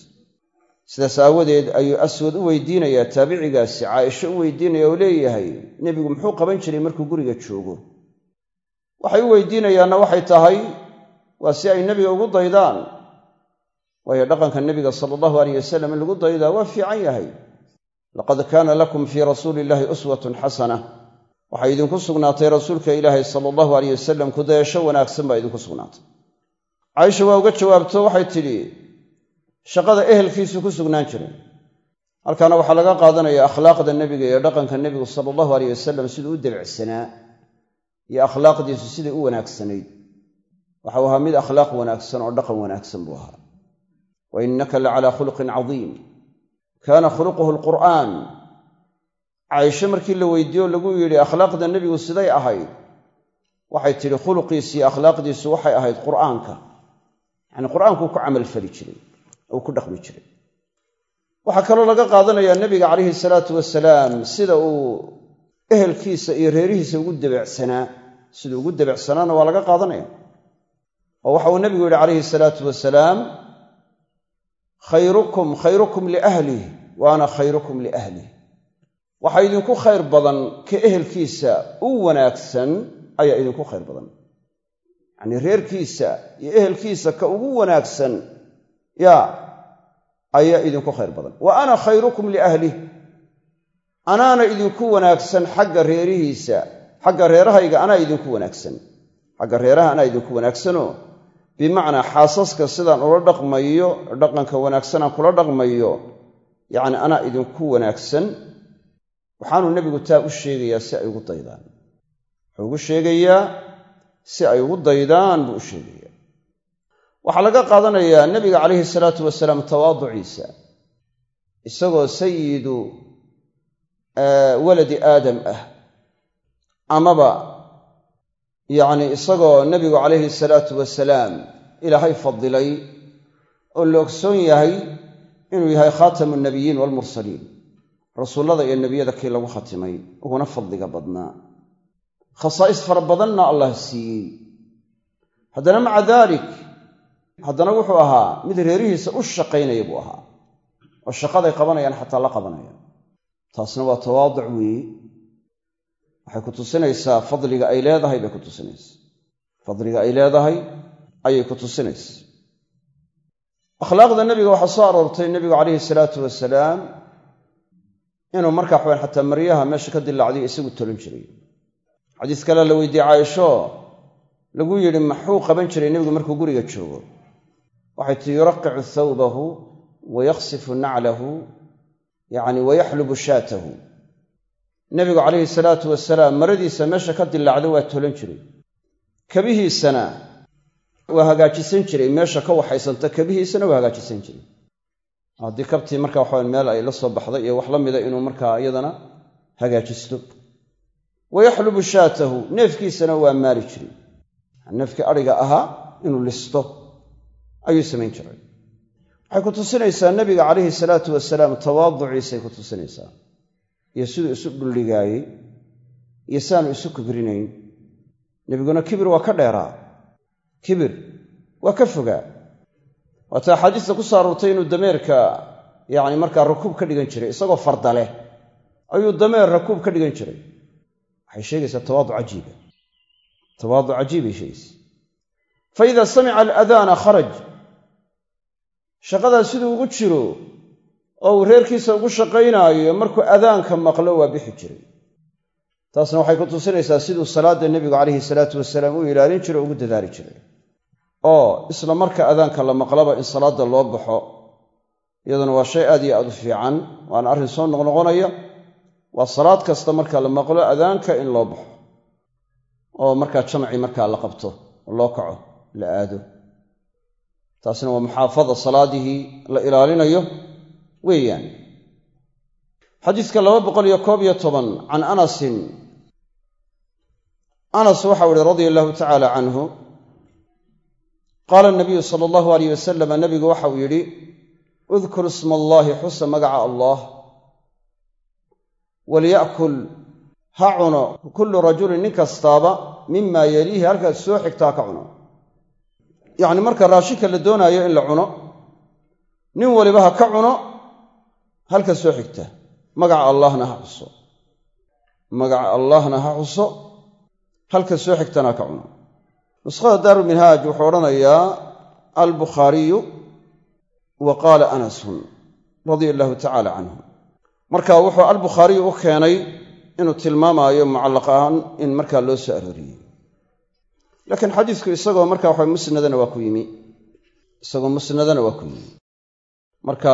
Sidaas aawadeed ayuu aswad u weydiinayaa taabicigaasi caaisho u weydiinaya oo leeyahay nebigu muxuu qaban jiray markuu guriga joogo? Waxay u weydiinayaanna waxay tahay waa si ay nebiga ugu daydaan. Waayo dhaqanka nebiga sala allahu aleyh wasalam in lagu daydaa waa fiican yahay. Laqad kaana lakum fii rasuuli illaahi uswatun xasana. Waxay idinku sugnaatay rasuulka ilaahay sala allahu aleyh wasalam kudayasho wanaagsan baa idinku sugnaatay. Caaisha waa uga jawaabto waxay tidhi shaqada ehelkiisu ku sugnaan jiray. Halkaana waxaa laga qaadanaya akhlaaqda nebiga iyo dhaqanka nebigu sala allahu aleyh wasalam siduu u debicsanaa iyo akhlaaqdiisu siday u wanaagsanayd waxau ahaa mid akhlaaq wanaagsan oo dhaqan wanaagsan buu ahaa. Wa innaka la calaa khuluqin cadiim. Kaana khuluquhu alqur'aan. Caaisho markii la weydiiyo lagu yidhi akhlaaqda nebigu siday ahayd. Waxay tidhi khuluqiisi iyo akhlaaqdiisu waxay ahayd qur'aanka. Yacni qur'aankuu ku camalfali jiray ou ku dhaqmi jiray. Waxaa kaloo laga qaadanayaa nebiga calayhi salaatu wasalaam sida uu ehelkiisa iyo reerihiisa ugu debecsanaa siduu ugu debecsanaana waa laga qaadanaya oo waxa uu nebigu yidhi calayhi salaatu wasalaam khayrukum khayrukum liahlih wa ana khayrukum liahlih waxaa idinku khayr badan ka ehelkiisa u wanaagsan ayaa idinku khayr badan. Yacnii reerkiisa iyo ehelkiisa ka ugu wanaagsan yaa ayaa idinku khayr badan. Wa ana khayrukum liahlih anaana idinku wanaagsan xagga reerihiisa xagga reerahayga anaa idinku wanaagsan. Xagga reeraha anaa idinku wanaagsanoo bimacnaa xaasaska sidaan ula dhaqmayo dhaqanka wanaagsanaan kula dhaqmayo yacni anaa idinku wanaagsan waxaanuu nebigu taa u sheegayaa si ay ugu daydaan. Wuxuu ugu sheegayaa si ay ugu daydaan buu u sheegayaa. Waxaa laga qaadanayaa nebiga calayhi salaatu wasalaam tawaaduciisa isagoo sayidu waladi aadam ah amaba yacni isagoo nebigu calayhi salaatu wasalaam ilaahay fadilay oo la ogsoon yahay inuu yahay khaatamu nabiyiin waalmursaliin rasuullada iyo nebiyada kii lagu khatimay uguna fadliga badnaa. Khasaa'is fara badanna allah siiyey. Haddana maca daalik haddana wuxuu ahaa mid reerihiisa u shaqaynaya buu ahaa. Oo shaqaday qabanayaan xataa la qabanayaan. Taasna waa tawaaduc weeye waxay ku tusinaysaa fadliga ay leedahay bay ku tusinaysaa. Fadliga ay leedahay ayay ku tusinaysaa. Akhlaaqda nebiga waxaa soo aroortay nebigu calayhi salaatu wasalaam inuu markaa waxawan xataa maryaha meesha ka dilaacday isagu tolin jiray. Xadiis kale la weydiiyey caaisho lagu yidhi maxuu qaban jiray nebigu markuu guriga joogo? Waxay tii yuraqicu thawbahu wa yakhsifu naclahu yacni wayaxlubu shaatahu nebigu calayhi salaatu wasalaam maradiisa meesha ka dilaacda waa tolan jiray. Kabihiisana waa hagaajisan jiray. Meesha ka waxaysanta kabihiisana waa hagaajisan jiray. Haddii kabtii marka waxaa meel ay la soo baxday iyo wax la mida inuu markaa iyadana hagaajisto. Wayaxlubu shaatahu neefkiisana waa maali jiray. Neefkii adhiga ahaa inuu listo ayuu samayn jiray. Waxay ku tusinaysaa nebiga calayhi salaatu wasalaam tawaaduciisay ku tusinaysaa iyo siduu isu dhuldhigaayey iyo siaanu isu kibrinayn nebiguna kibir waa ka dheeraa. Kibir waa ka fogaa. Waata axaadiista ku soo inuu dameerka yacni markaa rakuub ka dhigan jiray isagoo farda leh ayuu dameer rakuub ka dhigan jiray. Waxay sheegaysaa tawaaduc cajiiba. Tawaaduc cajiibay sheegaysa fa idaa samica aladaana kharaj. Shaqadaa siduu ugu jiro oo uu reerkiisa ugu shaqaynaayo markuu adaanka maqlo waa bixi jiray. Taasna waxay ku tusinaysaa siduu salaadda nebigu calayhi salaatu wasalaam u ilaalin jiro ugu dadaali jiray. Oo isla marka adaanka la maqlaba in salaadda loo baxo iyaduna waa shay aad iyo aad u fiican waana arrin soo noqnoqonaya. Waa salaad kasta marka la maqlo adaanka in loo baxo. Oo markaa jamci markaa la qabto oo loo kaco la aado. Taasina waa muxaafada salaadihii la ilaalinayo weeyaan. Xadiiska laba boqol iyo koob iyo toban can anasin. Anas waxau ihi radia allahu tacaala canhu qaala nabiyu sala allahu alayh wasalam nabigu waxau yidhi udkur isma allaahi xusa magaca allah walya'kul ha cuno kullu rajulin nin kastaaba mima yaliihi halkaas soo xigtaa ka cuno. Yacni marka raashinka la doonaayo in la cuno nin waliba ha ka cuno halka soo xigta magaca allahna ha xuso. Magaca allahna ha xuso halka soo xigtana ka cuno. Nuskhada daaruminhaaj wuxuu odhanayaa albukhaariyu wa qaala anasun radia allahu tacaala canhu. Marka wuxuu albukhaariyu u keenay inuu tilmaamaayo mucallaq ahaan in markaa loo soo arooriyey laakiin xadiisku isagoo marka waxa musnadana waa ku yimi. Isagoo musnadana waa ku yimi. Marka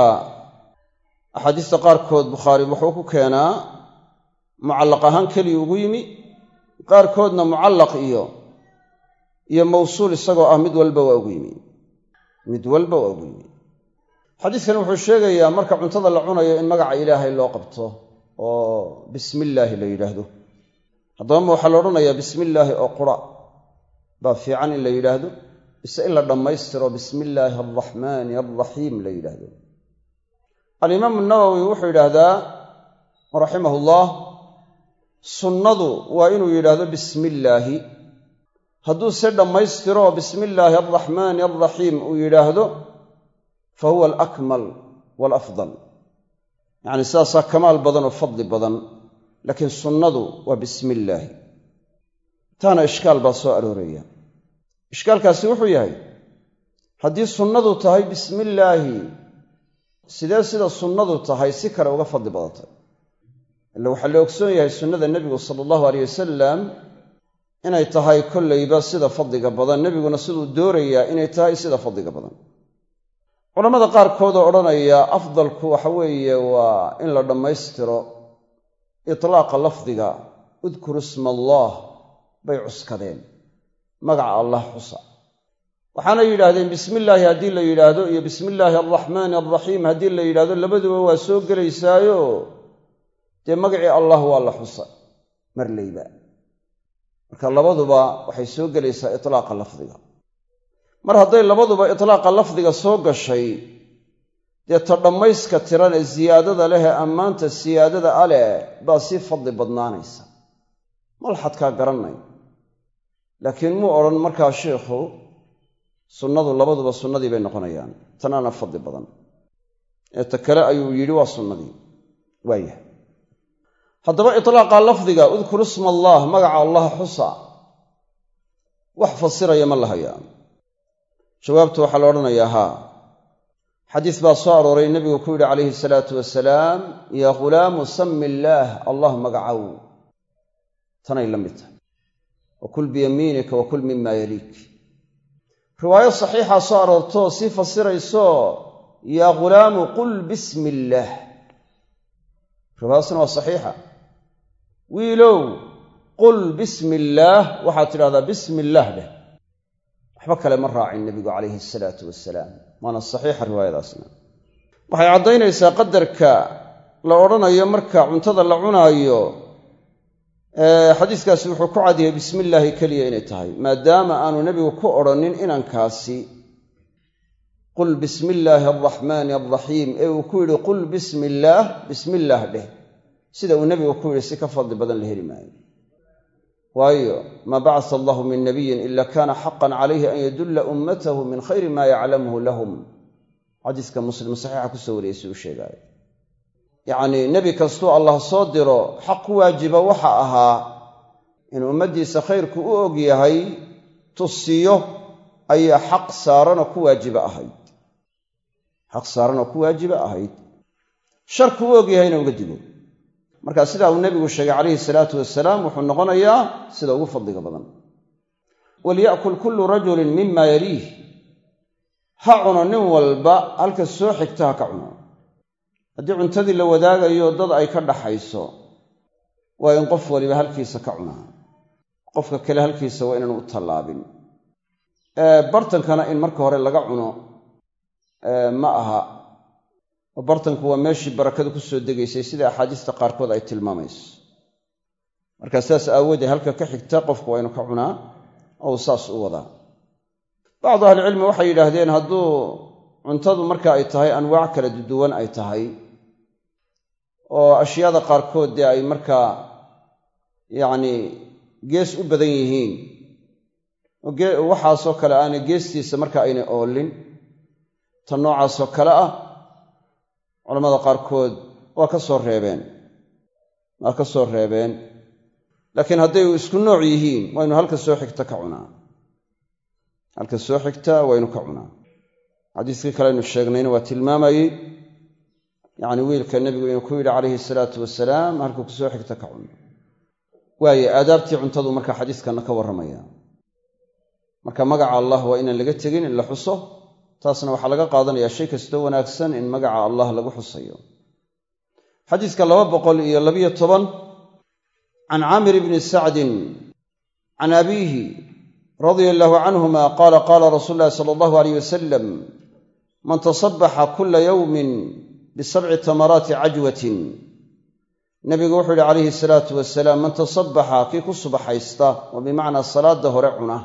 axaadiista qaarkood bukhaari wuxuu ku keenaa mucallaq ahaan keliya ugu yimi qaarkoodna mucallaq iyo iyo mawsuul isagoo ah mid walba waa ugu yimi. Mid walba waa ugu yimi. Xadiiskani wuxuu sheegayaa marka cuntada la cunayo in magaca ilaahay loo qabto oo bismi illaahi la yidhaahdo. Haddaba waxaa la odhanayaa bismi illaahi oo qura. Baa fiican in la yidhaahdo bise in la dhammaystiro bismi illaahi alraxmaani alraxiim la yidhaahdo alimaamu nawowi wuxuu yidhaahdaa raximahullah sunnadu waa inuu yidhaahdo bismi illaahi hadduu se dhammaystiro oo bismi alraxmaani alraxiim uu yidhaahdo fa huwa alakmal waalafdal yacni sidaasaa kamaal badan oo fadli badan laakiin sunnadu waa bismi illaahi taana ishkaal baa soo arooraya ishkaalkaasi wuxuu yahay haddii sunnadu tahay bismi illaahi sidee sida sunnadu tahay si kale uga fadli badatay? Ila waxaa la ogsoon yahay sunnada nebigu sala allahu aleyh wasalam inay tahay kollayba sida fadliga badan. Nebiguna siduu doorayaa inay tahay sida fadliga badan. Culammada qaarkoodoo odhanaya afdalku waxa weeye waa in la dhammaystiro itlaaqa lafdiga udkur isma allaah bay cuskadeen. Magaca allah xusa waxaana yidhaahdeen bismi illaahi haddii la yidhaahdo iyo bismi illaahi alraxmaani alraxiim haddii la yidhaahdo labaduba waa soo gelaysaayo. Dee magacii allah waa la xusa marlayba marka labaduba waxay soo gelaysaa itlaaqa lafdiga. Mar hadday labaduba itlaaqa lafdiga soo gashay dee ta dhammayska tiran ee siyaadada leh ee ammaanta siyaadada a leh baa sii fadli badnaanaysa. Malxadkaa garannay laakiin muu odhan markaa sheikhu sunnadu labaduba sunnadii bay noqonayaan. Tanaana fadli badan. Ee ta kale ayuu yidhi waa sunnadii. Waayah haddaba itlaaqa lafdiga udkur isma allaah magaca allah xusa. Wax fasiraya ma lahayaa jawaabtu waxaa la odhanayaa haa. Xadiis baa soo arooray nebigu ku yidhi calayhi salaatu wasalaam yaa ghulaamu sami illaah allah magacow tanay la mid tahay. Wa kul biyamiinika wa kul mima yaliik riwaayo saxiixaa soo aroortoo sii fasirayso yaa ghulaamu qul bismi illaah riwaayadaasna waa saxiixa. Wiilow qul bismi illaah waxaad tidhahdaa bismi illaah dheh waxba kale ma raacin nebigu calayhi asalaatu wasalaam waana saxiixa riwaayadaasna. Waxay caddaynaysaa qadarka la odhanayo marka cuntada la cunaayo xadiiskaasi wuxuu ku cadiyay bismi illaahi keliya inay tahay maadaama aanu nebigu ku odrhanin inankaasi qul bismi illaahi alraxmaani alraxiim ee uu ku yidhi qul bismi illaah bismi illaah dheh sida uu nebigu ku yidhi si ka fadli badan la heli maayo. Waayo maa bacasa allahu min nabiyin ila kana xaqan calayhi an yadulla ummatahu min khayri ma yaclamuhu lahum. Xadiiska muslim saxiixa ku soo wariyey si uu sheegaayo yacnii nebi kastuu allah soo diro xaq ku waajiba waxa ahaa in ummaddiisa khayrku u og yahay tusiyo ayaa xaq saaranoo ku waajiba ahayd. Xaq saaranoo ku waajiba ahayd. Sharku u og yahayna uga digo. Marka sidaa uu nebigu sheegay calayhi salaatu wasalaam wuxuu noqonayaa sida ugu fadliga badan. Walya'kul kullu rajulin mima yaliih ha cuno nin walba halka soo xigta ha ka cuno haddii cuntadii la wadaagayo dad ay ka dhaxayso waa in qof waliba halkiisa ka cunaa qofka kale halkiisa waa inaanu u tallaabin. Bartankana in marka hore laga cuno ma aha. Oo bartanku waa meeshii barakadu ku soo degaysay sida axaadiista qaarkood ay tilmaamayso. Markaa sidaas aawoodee halka ka xigta qofku waa inu ka cunaa ou saas u wadaa. Bacdu ahlicilmi waxay yidhaahdeen hadduu cuntadu marka ay tahay anwaac kala duwan ay tahay oo ashyaada qaarkood dee ay markaa yacni gees u badan yihiin. Waxaasoo kale aanay geestiisa marka aynay oolin ta noocaasoo kale ah culamada qaarkood waa ka soo reebeen waa ka soo reebeen. Laakiin hadday isku nooc yihiin waynu halka soo xigta ka cunaa. Halka soo xigta waynu ka cunaa xadiiskii kale aynu sheegnayna waa tilmaamayey yacni wiilka nebigu inuu ku yidhi calayhi salaatu wasalaam halka ku soo xigta ka cuno waaye aadaabtii cuntadu marka xadiiskanna ka warramaya. Marka magaca allah waa inaan laga tegin in la xuso taasna waxaa laga qaadanayaa shay kastoo wanaagsan in magaca allah lagu xusayo. Xadiiska laba boqol iyo labiyo toban can caamir bni sacdin can abiihi radia allaahu canhuma qaala qaala rasuulu llahi sala allahu aleyh wasalam man tasabaxa kula yowmin bisabci tamaraati cajwatin. Nabigu wuxuu yihi calayhi salaatu wasalaam man tasabaxa kii ku subaxaysta oo bimacnaa salaada hore cuna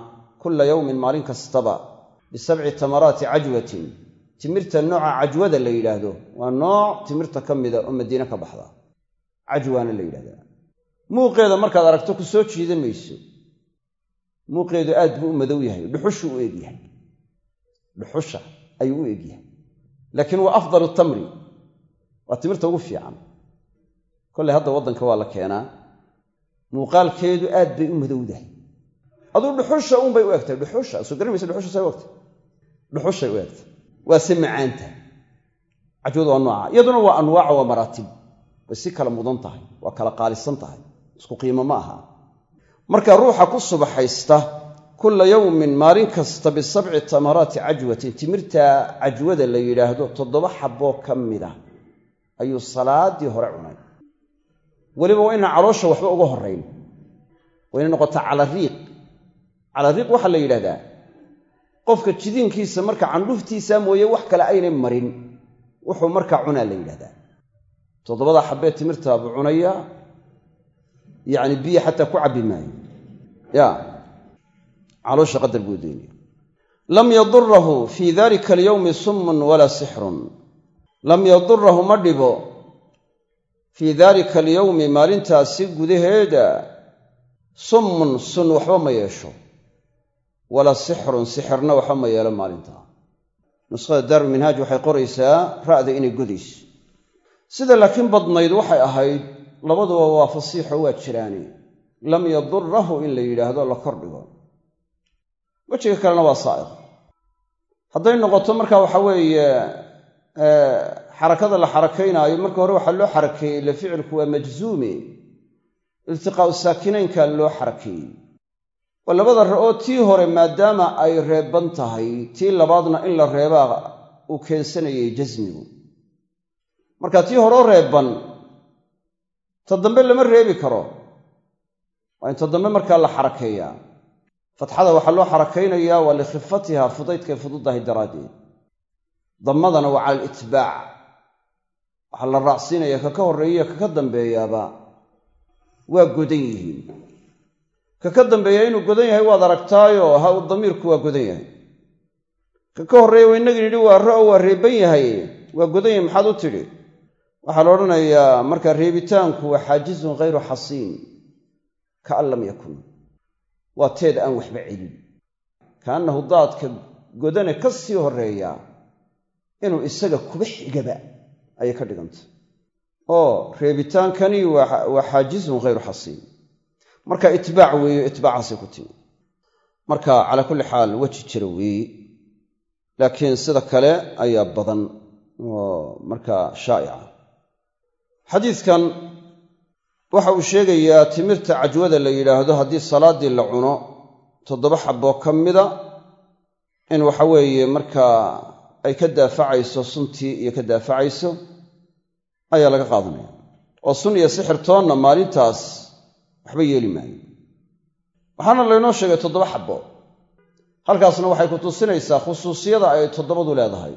kula yowmin maalin kastaba bisabci tamaraati cajwatin. Timirta nooca cajwada la yidhaahdo waa nooc timirta ka mida oo madiine ka baxda. Cajwaana la yidhahdaa. Muuqeeda markaad aragto ku soo jiidan mayso. Muuqeedu aad buu u madow yahay dhuxushu u egyahay dhuxusha ayuu u egyahay. Laakiin waa afdalu tamri. Waa timirta ugu fiican. Kolley hadda waddanka waa la keenaa. Muuqaalkeedu aad bay u madowdahay aduu dhuxusha uunbay u egtahay. Dhuxusha soo garan maysa dhuxusha say u egtay dhuxushay u egtay waa se macaanta cajwadu waa nooca. Iyaduna waa anwaaca waa maraatib. Way si kala mudan tahay. Waa kala qaalisan tahay. Isku qiimo ma aha. Marka ruuxa ku subaxaysta kulla yowmin maalin kasta bisabci tamaraati cajwatin timirta cajwada la yidhaahdo toddoba xaboo ka mida ayuu salaadii hore cunay. Weliba waa inaan caloosha waxba uga horrayn waa inay noqotaa calariiq calariiq waxaa la yidhahdaa qofka jidiinkiisa marka candhuftiisa mooye wax kale aynay marin. Wuxuu markaa cunaa la yidhahdaa toddobada xabee timirta buu cunayaa. Yacni biyo xataa ku cabbi maayo. Ya caloosha qadar buu daynaya lam yadurahu fii dalika alyowmi summun walaa sixrun lam yadurahu ma dhibo fii dalika alyowmi maalintaasi gudaheeda. Summun sun waxba ma yeesho. Walaa sixrun sixirna waxba ma yeelo maalintaa nuskhada daarulminhaaj waxay qoraysaa ra'da inay godayso sida laakiin badnayd waxay ahayd labaduba waa fasiixo waa jiraani. Lam yadurahu in la yidhaahdo la kordhigo wejiga kalena waa saa'iq. Hadday noqoto marka waxa weeye xarakada la xarakaynaayo marka hore waxaa loo xarakeeyey ila ficilku waa majzuumi. Iltiqaa'u saakinaynka loo xarakeeyey oo labada ra'oo tii hore maadaama ay reebban tahay tii labaadna in la reebaa uu keensanayay jasmigu marka tii horeo reebban ta dambe lama reebi karo. Waa in ta dambe markaa la xarakeeyaa fatxada waxaa loo xarakaynayaa waa likhifatiha fudaydkay fududahay daraaddeed. Dammadana waa cala alitbaac. Waxaa la raacsiinaya kaka horreeya kaka dambeeyaaba waa godan yihiin. Kaka dambeeya inuu godan yahay waad aragtaayo ha damiirku waa godan yahay. Kaka horreeya waa inagii nidhi waa ra'o waa reeban yahay. Waa godan yahay maxaad u tidhi? Waxaa la odhanayaa markaa reebitaanku waa xaajizun ghayru xasiin kaan lam yakun waa teed aan waxba celin. Kaannahu daadka godane ka sii horreeya inuu isaga kuba xigaba ayay ka dhigantay. Oo reebitaankani waa xaajizun ghayru xasiin. Marka itbaac weeyo itbaacaasay ku timi. Marka calaa kulli xaal weji jira weeye laakiin sida kale ayaa badan oo markaa shaa'ica. Xadiidkan waxa uu sheegayaa timirta cajwada la yidhaahdo haddii salaaddii la cuno toddoba xaboo ka mida in waxa weeye markaa ay ka daafacayso suntii iyo ka daafacayso ayaa laga qaadanaya. Oo sun iyo sixirtoonna maalintaas waxba yeeli maayo. Waxaana laynoo sheegay toddoba xabbo. Halkaasna waxay ku tusinaysaa khusuusiyada ay toddobadu leedahay.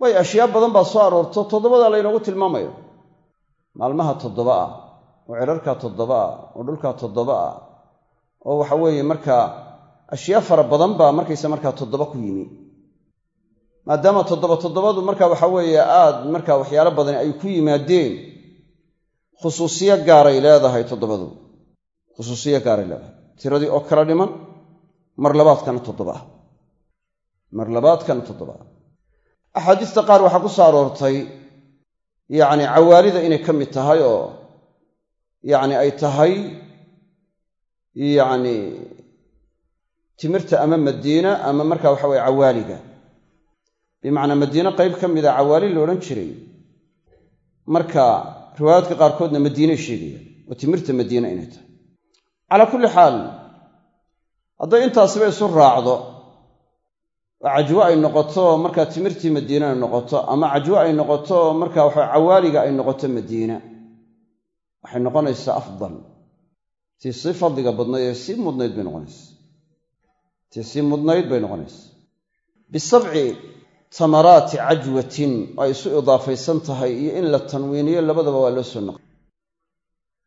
Way ashyaa badan baa soo aroorto toddobada laynoogu tilmaamayo. Maalmaha toddoba ah oo cirarkaa toddoba ah oo dhulkaa toddoba ah oo waxa weeye markaa ashyaa fara badan baa markaysa markaa toddoba ku yimi. Maadaama toddoba toddobadu marka waxa weeye aad markaa waxyaalo badan ay ku yimaadeen khusuusiyo gaaray leedahay toddobadu. Khusuusiyo gaaray leedahay. Tiradii oo kala dhiman mar labaadkana toddoba ah. Mar labaadkana toddoba ah. Axaadiista qaar waxaa ku soo aroortay yacni cawaalida inay ka mid tahay oo yacni ay tahay yacni timirta ama madiina ama marka waxa weye cawaaliga. Bimacnaa madiine qayb ka mida cawaali la odhan jiray. Marka riwaayaadka qaarkoodna madiinay sheegayaan oo timirta madiine inay tahay. Calaa kulli xaal hadday intaasiba isu raacdo oo cajwo ay noqoto markaa timirtii madiine ay noqoto ama cajwo ay noqoto marka waxa cawaaliga ay noqoto madiina waxay noqonaysaa afdal. Tii sii fadliga badnayd ee sii mudnayd bay noqonaysaa tii sii mudnayd bay noqonaysaa bisabci tamaraati cajwatin ay isu idaafaysan tahay iyo in la tanwiiniyo labadaba waa loo soo naqli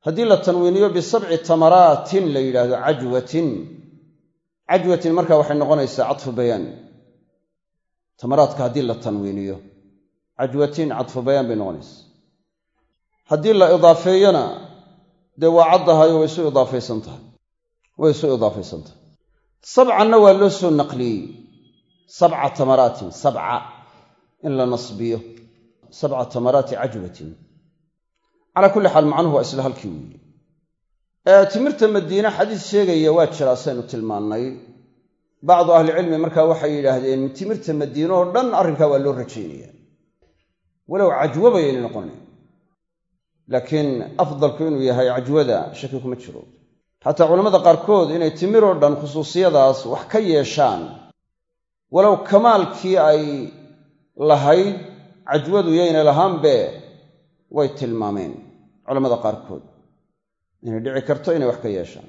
haddii la tanwiiniyo bisabci tamaraatin la yidhaahdo cajwatin. Cajwatin marka waxay noqonaysaa cadfu bayaan. Tamaraadka haddii la tanwiiniyo. Cajwatin cadfu bayaan bay noqonaysaa haddii la idaafeeyona dee waa caddahayo way isu idaafaysan tahay. Way isu idaafaysan tahay. Sabcanna waa loo soo naqliyey. Sabca tamaraatin sabca in la nasbiyo. Sabca tamaraati cajwatin calaa kulli xaal macnuhu waa isla halkii weeye. Timirta madiine xadiis sheegaya waa jiraa saynu tilmaannay. Bacdu ahlicilmi markaa waxay yidhaahdeen timirta madiine oo dhan arrinkaa waa loo rajaynaya. Walow cajwaba yaynay noqonayn laakiin afdalku inuu yahay cajwada shaki kuma jiro. Xataa culammada qaarkood inay timiroo dhan khusuusiyadaas wax ka yeeshaan. Walow kamaalkii ay lahayd cajwadu yayna lahaanbe way tilmaameen culammada qaarkood. Inay dhici karto inay wax ka yeeshaan.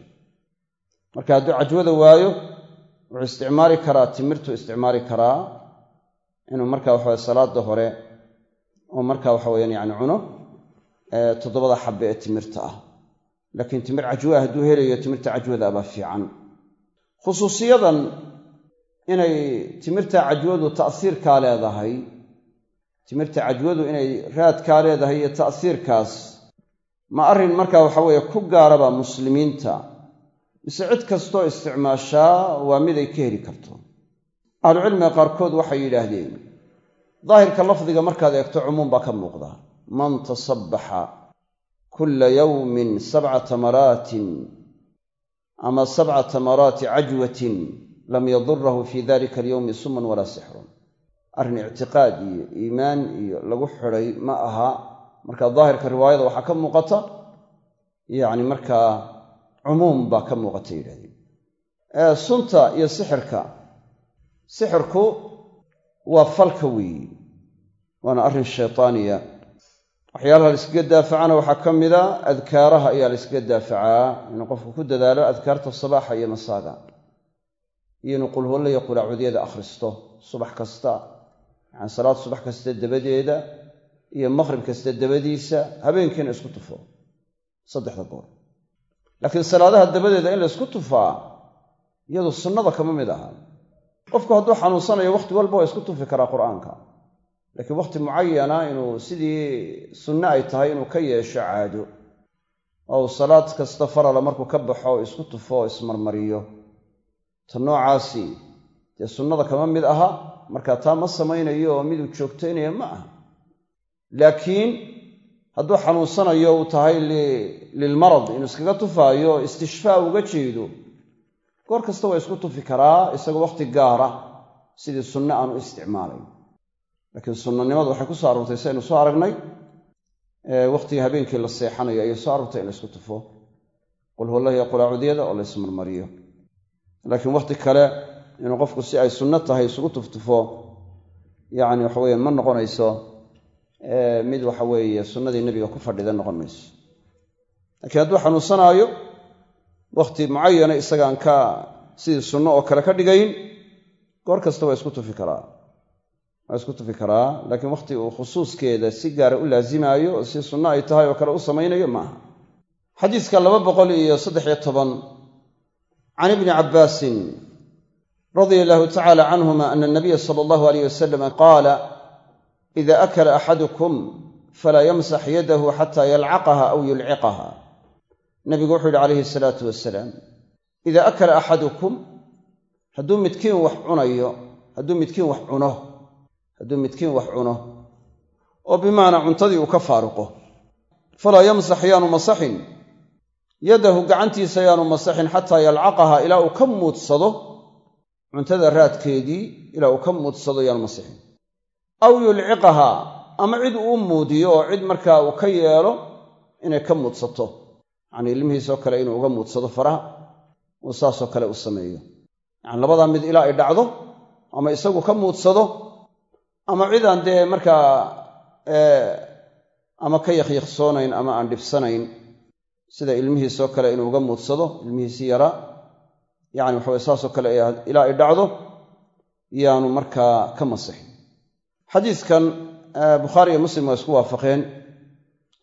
Marka hadduu cajwada waayo wuxuu isticmaali karaa timirtuu isticmaali karaa inuu marka waxaweye salaada hore oo marka waxa weyaan yani cuno toddobada xabe ee timirta ah. Laakiin timir cajwaa hadduu helayo timirta cajwada abaa fiican. Khusuusiyadan inay timirta cajwadu ta'siirkaa leedahay timirta cajwadu inay raadkaa leedahay iyo ta'siirkaas ma arrin marka waxa weeye ku gaaraba muslimiinta. Mise cid kastoo isticmaashaa waa mid ay ka heli karto. Ahlucilmiga qaarkood waxay yidhaahdeen daahirka lafdiga markaad eegto cumuum baa ka muuqda man tasabbaxa kulla yawmin sabca tamaraatin ama sabca tamaraati cajwatin lam yadurahu fii dalika alyowmi suman walaa sixrun. Arrin ictiqaad iyo iimaan iyo lagu xidhay ma aha. Marka daahirka riwaayada waxaa ka muuqata yacni markaa cumuum baa ka muuqata yidhahdeen. Sunta iyo sixirka. Sixirku waa falka weeye waana arrin shaytaaniya waxyaalaha la iskaga daafacana waxaa ka mida adkaaraha ayaa la iskaga daafacaa. Inuu qofku ku dadaalo adkaarta sabaaxa iyo masaaga iyo inuu qulhulle iyo qulaacudyada akhristo subax kasta. Yani salaad subax kasta dabadeeda iyo maqhrib kasta dabadiisa habeenkiina isku tufo. Saddexda goor laakiin salaadaha dabadeeda in la ysku tufaa iyadu sunnada kama mid aha. Qofku hadduu xanuunsanayo wakhti walba waa isku tufi karaa qur'aanka laakiin wakhti mucayana inuu sidii sunne ay tahay inuu ka yeesho caado. Oo uu salaad kasta farala markuu ka baxo isku tufo oo ismarmariyo. Ta noocaasi dee sunnada kama mid aha markaa taa ma samaynayo oo miduu joogtaynaya ma aha. Laakiin hadduu xanuunsanayo uu tahay lilmarad inuu iskaga tufaayo istishfaa uga jeedo goor kasta waa isku tufi karaa isagoo wakhti gaara sidii sunne aan u isticmaalayn laakiin sunnanimadu waxay ku soo aroortay saynu soo aragnay wakhtiga habeenkii la seexanayo ayay soo aroortay in la tufo. Qul huwallahi iyo qulaacudyada oo la ismarmariyo laakiin wakhti kale inuu qofku si ay sunno tahay isugu tuftufo yacni waxa weye ma noqonayso mid waxa weeye sunnadii nebiga ku fadhida noqon mayso. Laakiin hadduu xanuunsanaayo wakhti mucayana isagaan ka sidii sunno oo kale ka dhigayn goor kasta waa isku tufi karaa waa isku tufi karaa laakiin wakhti uu khusuuskeeda si gaara u laasimaayo oo si sunno ay tahay oo kale u samaynayo maaha xadiiska laba boqol iyo saddex-iyo toban can ibni cabbaasin radia allahu tacala canhuma ana anabiya sala allahu alayh wasalam qaala ida akala axadukum falaa yamsax yadahu xata yalcaqaha aw yulciqaha. Nabigu wuxuu yidhi calayhi salaatu wasalaam idaa akala axadukum hadduu midkiin wax cunayo hadduu midkiin wax cuno hadduu midkiin wax cuno oo bimacanaa cuntadii uu ka faaruqo. Falaa yamsax yaanu masaxin. Yadahu gacantiisa yaanu masaxin xataa yalcaqaha ilaa uu ka muudsado. Cuntada raadkeedii ilaa uu ka muudsado yaanu masixin aw yulciqaha ama cid uu muudiyo oo cid markaa uu ka yeelo inay ka muudsato. Yacnii ilmihiisoo kale inuu uga muudsado faraha. Uu saasoo kale u sameeyo. Yacani labadaa mid ilaa ay dhacdo ama isagu ka muudsado ama cidaan dee markaa ama ka yakhyakhsoonayn ama aan dhibsanayn sida ilmihiisoo kale inuu uga muudsado ilmihiisii yaraa yacni waxaweye saasoo kale ilaa ay dhacdo yaanu markaa ka masixin xadiiskan bukhaari iyo muslim waa isku waafaqeen.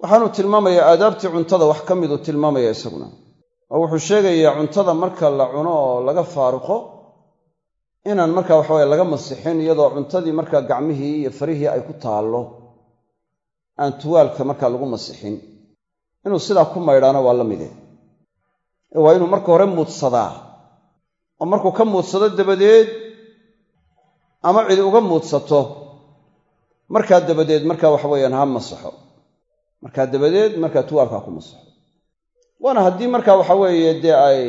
Waxaanuu tilmaamayaa aadaabtii cuntada wax ka miduu tilmaamaya isaguna. Oo wuxuu sheegayaa cuntada marka la cuno oo laga faaruqo inaan marka waxaweye laga masixin iyadoo cuntadii markaa gacmihii iyo farihii ay ku taallo aan tuwaalka markaa lagu masixin. Inuu sidaa ku maydhaano waa la mide ee waa inuu marka hore muudsadaa. Oo markuu ka muudsado dabadeed ama cidi uga muudsato markaa dabadeed markaa waxa weeyaan ha masaxo. Markaa dabadeed markaa tuwaalkaa ku masaxo. Waana haddii markaa waxa weeye dee ay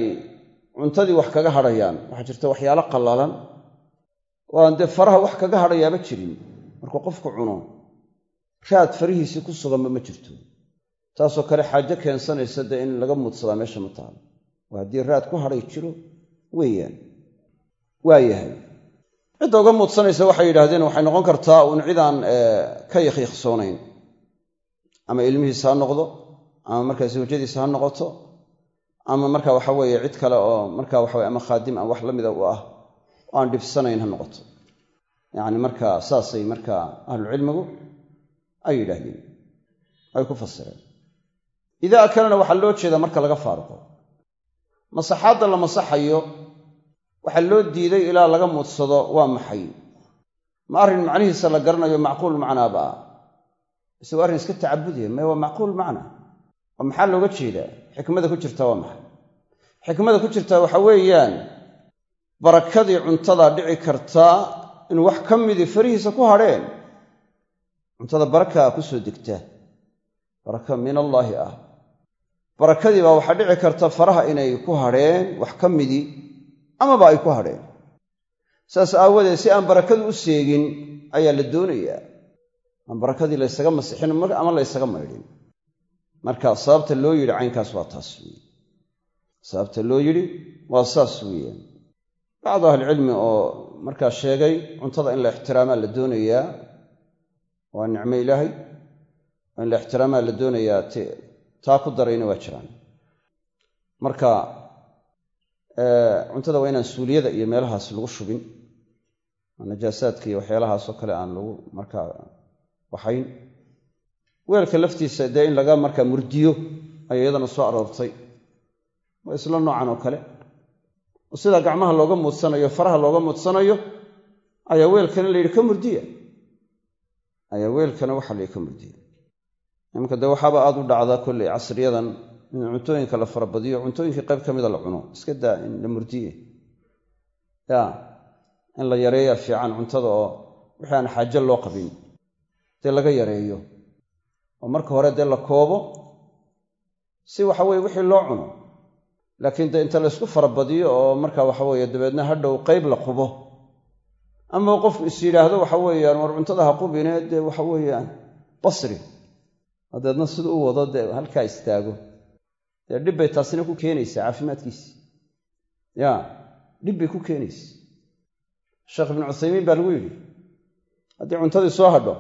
cuntadii wax kaga hadhayaan. Waxaa jirta waxyaalo qallalan oo aan dee faraha wax kaga hadhayaaba jirin. Markuu qofku cuno raad farihiisii ku suganba ma jirto. Taasoo kale xaajo keensanaysa dee in laga muudsadaa meesha ma taalo waa haddii raad ku hadhay jiro weeyaan. Waa yahay. Cidda uga muudsanaysa waxay yidhaahdeen waxay noqon kartaa uun cidaan ka yakhyakhsoonayn ama ilmihiisa ha noqdo ama markaa zawjadiisa ha noqoto ama marka waxa weeye cid kale oo marka waxaweye ama khaadim ama wax la mida u ah oo aan dhibsanayn ha noqoto. Yacni marka saasay markaa ahlucilmigu ay yidhaahdeen ay ku fasireen. Idaa akalana waxaa loo jeedaa marka laga faaruqo masaxaadda la masaxayo waxaa loo diiday ilaa laga muudsado waa maxay? Ma arrin macnihiisa la garanayo macquul macnaaba? Ah isagoo arrin iska tacabudiya maya waa macquul macna oo maxaa looga jeedaa? Xikmada ku jirta waa maxay? Xikmada ku jirta waxa weeyaan barakadii cuntadaa dhici kartaa in wax ka midii farihiisa ku hadheen. Cuntada barakaa ku soo degta. Baraka min allaahi ah. Barakadii baa waxaa dhici karta faraha inay ku hadheen wax ka midii amaba ay ku hadheen. Saas aawadeed si aan barakadu u seegin ayaa la doonayaa. Aan barakadii laysaga masixin ama laysaga maydhin marka sababta loo yidhi caynkaas waa taas weeye. Sababta loo yidhi waa saas weeyaan bacdu ahlicilmi oo markaa sheegay cuntada in la ixtiraamaa la doonayaa waa nicmo ilaahay. In la ixtiraamaa la doonayaa taa ku darayna waa jiraan. Marka cuntada waa inaan suuliyada iyo meelahaas lagu shubin. Najaasaadka iyo waxyaalahaasoo kale aan lagu markaa waxayn weelka laftiisa dee in laga markaa murdiyo ayaa iyadana soo aroortay. Waa isla noocan oo kale. Sidaa gacmaha looga muudsanayo faraha looga muudsanayo ayaa weelkana la yidhi ka murdiya. Ayaa weelkana waxaa la yidhi ka murdiya. Imanka dee waxaaba aada u dhacdaa kolley casriyadan in cuntooyinka la farabadiyo cuntooyinkii qayb ka mida la cuno. Iska daa in la murdiye. Ya in la yareeyaa fiican cuntada oo wixii aan xaajo loo qabin. Dee laga yareeyo oo marka hore dee la koobo si waxa weye wixii loo cuno. Laakiin dee inta laysku farabadiyo oo marka waxa weeye dabeedna hadhow qayb la qubo. Ama qofku is yidhaahdo waxa weeyaan war cuntada ha qubine dee waxa weeyaan basri. Hadeedna sida u wado dee halkaa istaago. Dee dhib bay taasina ku keenaysaa caafimaadkiisi. Ya dhib bay ku keenaysa. Sheekh ibnu cuthaymiin baa lagu yidhi haddii cuntadii soo hadho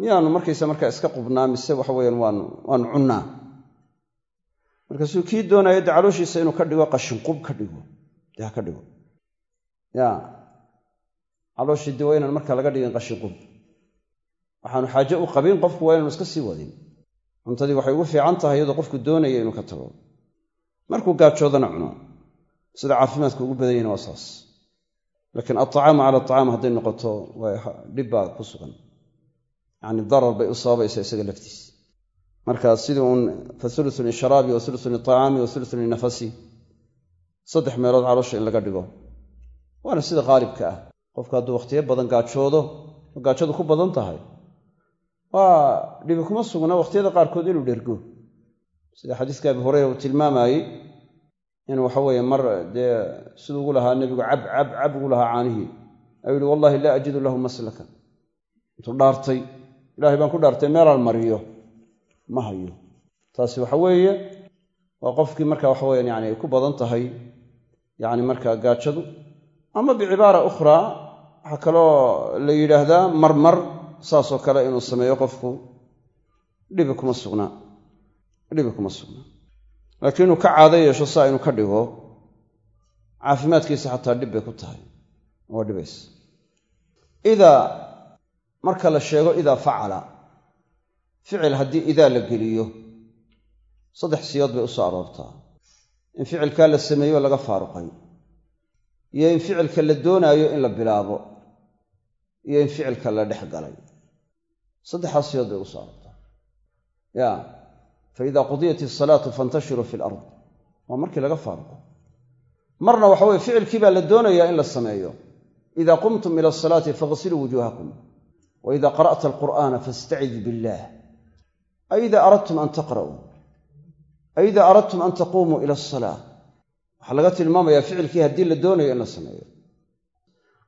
miyaanu markaysa markaa iska qubnaa mise waxa weyaan waanu cunnaa. Markaasuu kii doonaya dee calooshiisa inuu ka dhigo qashinqub ka dhigo dee ha ka dhigo. Ya calooshii dee waa inaan markaa laga dhigin qashinqub waxaanu xaaje u qabin qofku waa inaanu iska sii wadin. Cuntadii waxay ugu fiican tahay iyadoo qofku doonaya inuu ka tago. Markuu gaajoodana cuno. Sida caafimaadka ugu badan yahina waa saas. Laakiin alطacaamu cala aطacaam hadday noqoto dhib baa ku sugan yacni darar bay u sababaysaa isaga laftiis. Marka sidii uun fa ulusun lisharaabi wa ulusun liطacaami wa saddex meelood caloosha in laga dhigo. Waana sida qaalibka ah. Qofku hadduu wakhtiyo badan gaajoodo oo gaajadu ku badan tahay. Waa dhibi kuma sugna wakhtiyada qaarkood inuu dhergo. Sida xadiiska abi hureyra uu tilmaamayey in waxa weeye mar dee siduu ugu lahaa nebigu cab cab cab ugu lahaa caanihii. Ayuu yihi wallahi laa ajidu lahu maslaka. Intuu dhaartay ilaahay baan ku dhaartay meelaan mariyo. Ma hayo. Taasi waxa weeye waa qofkii marka waxa weyan yani ay ku badan tahay yani marka gaajadu. Ama bicibaara ukhraa waxaa kaloo la yidhaahdaa marmar saasoo kale inuu sameeyo qofku. Dhibi kuma sugnaa dhibi kuma sugnaa laakiin inuu ka caado yeesho saa inuu ka dhigo caafimaadkiisa xataa dhib bay ku tahay. Waa dhibaysa marka la sheego idaa facala ficil haddii idaa la geliyo saddex siyood bay u soo aroortaa. In ficilkaa la sameeyo laga faaruqay iyo in ficilka la doonaayo in la bilaabo iyo in ficilka la dhex galay. Saddexaas siyood bay u soo aroortaa. Ya faida qudiyat isalaatu fantashiruu fi lard waa markii laga faaruqo. Marna waxa weye ficilkii baa la doonayaa in la sameeyo. Ida qumtum ila asalaati faghsiluu wujuuhakum wa ida qara'ta alqur'aana fastacid billah ay ida aradtum an taqra'uu ay ida aradtum an taquumuu ila asala waxaa laga tilmaamayaa ficilkii haddii la doonayo in la sameeyo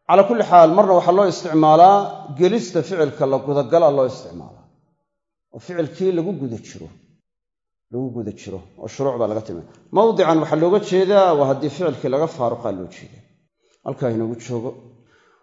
calaa kulli xaal marna waxaa loo isticmaalaa gelista ficilka la gudagala loo isticmaalaa oo ficilkii lagu guda jiro lagu guda jiro oo shuruuc baa laga tilmaamay mawdican waxaa looga jeedaa waa haddii ficilkii laga faaruqaa loo jeeda halkaa joogo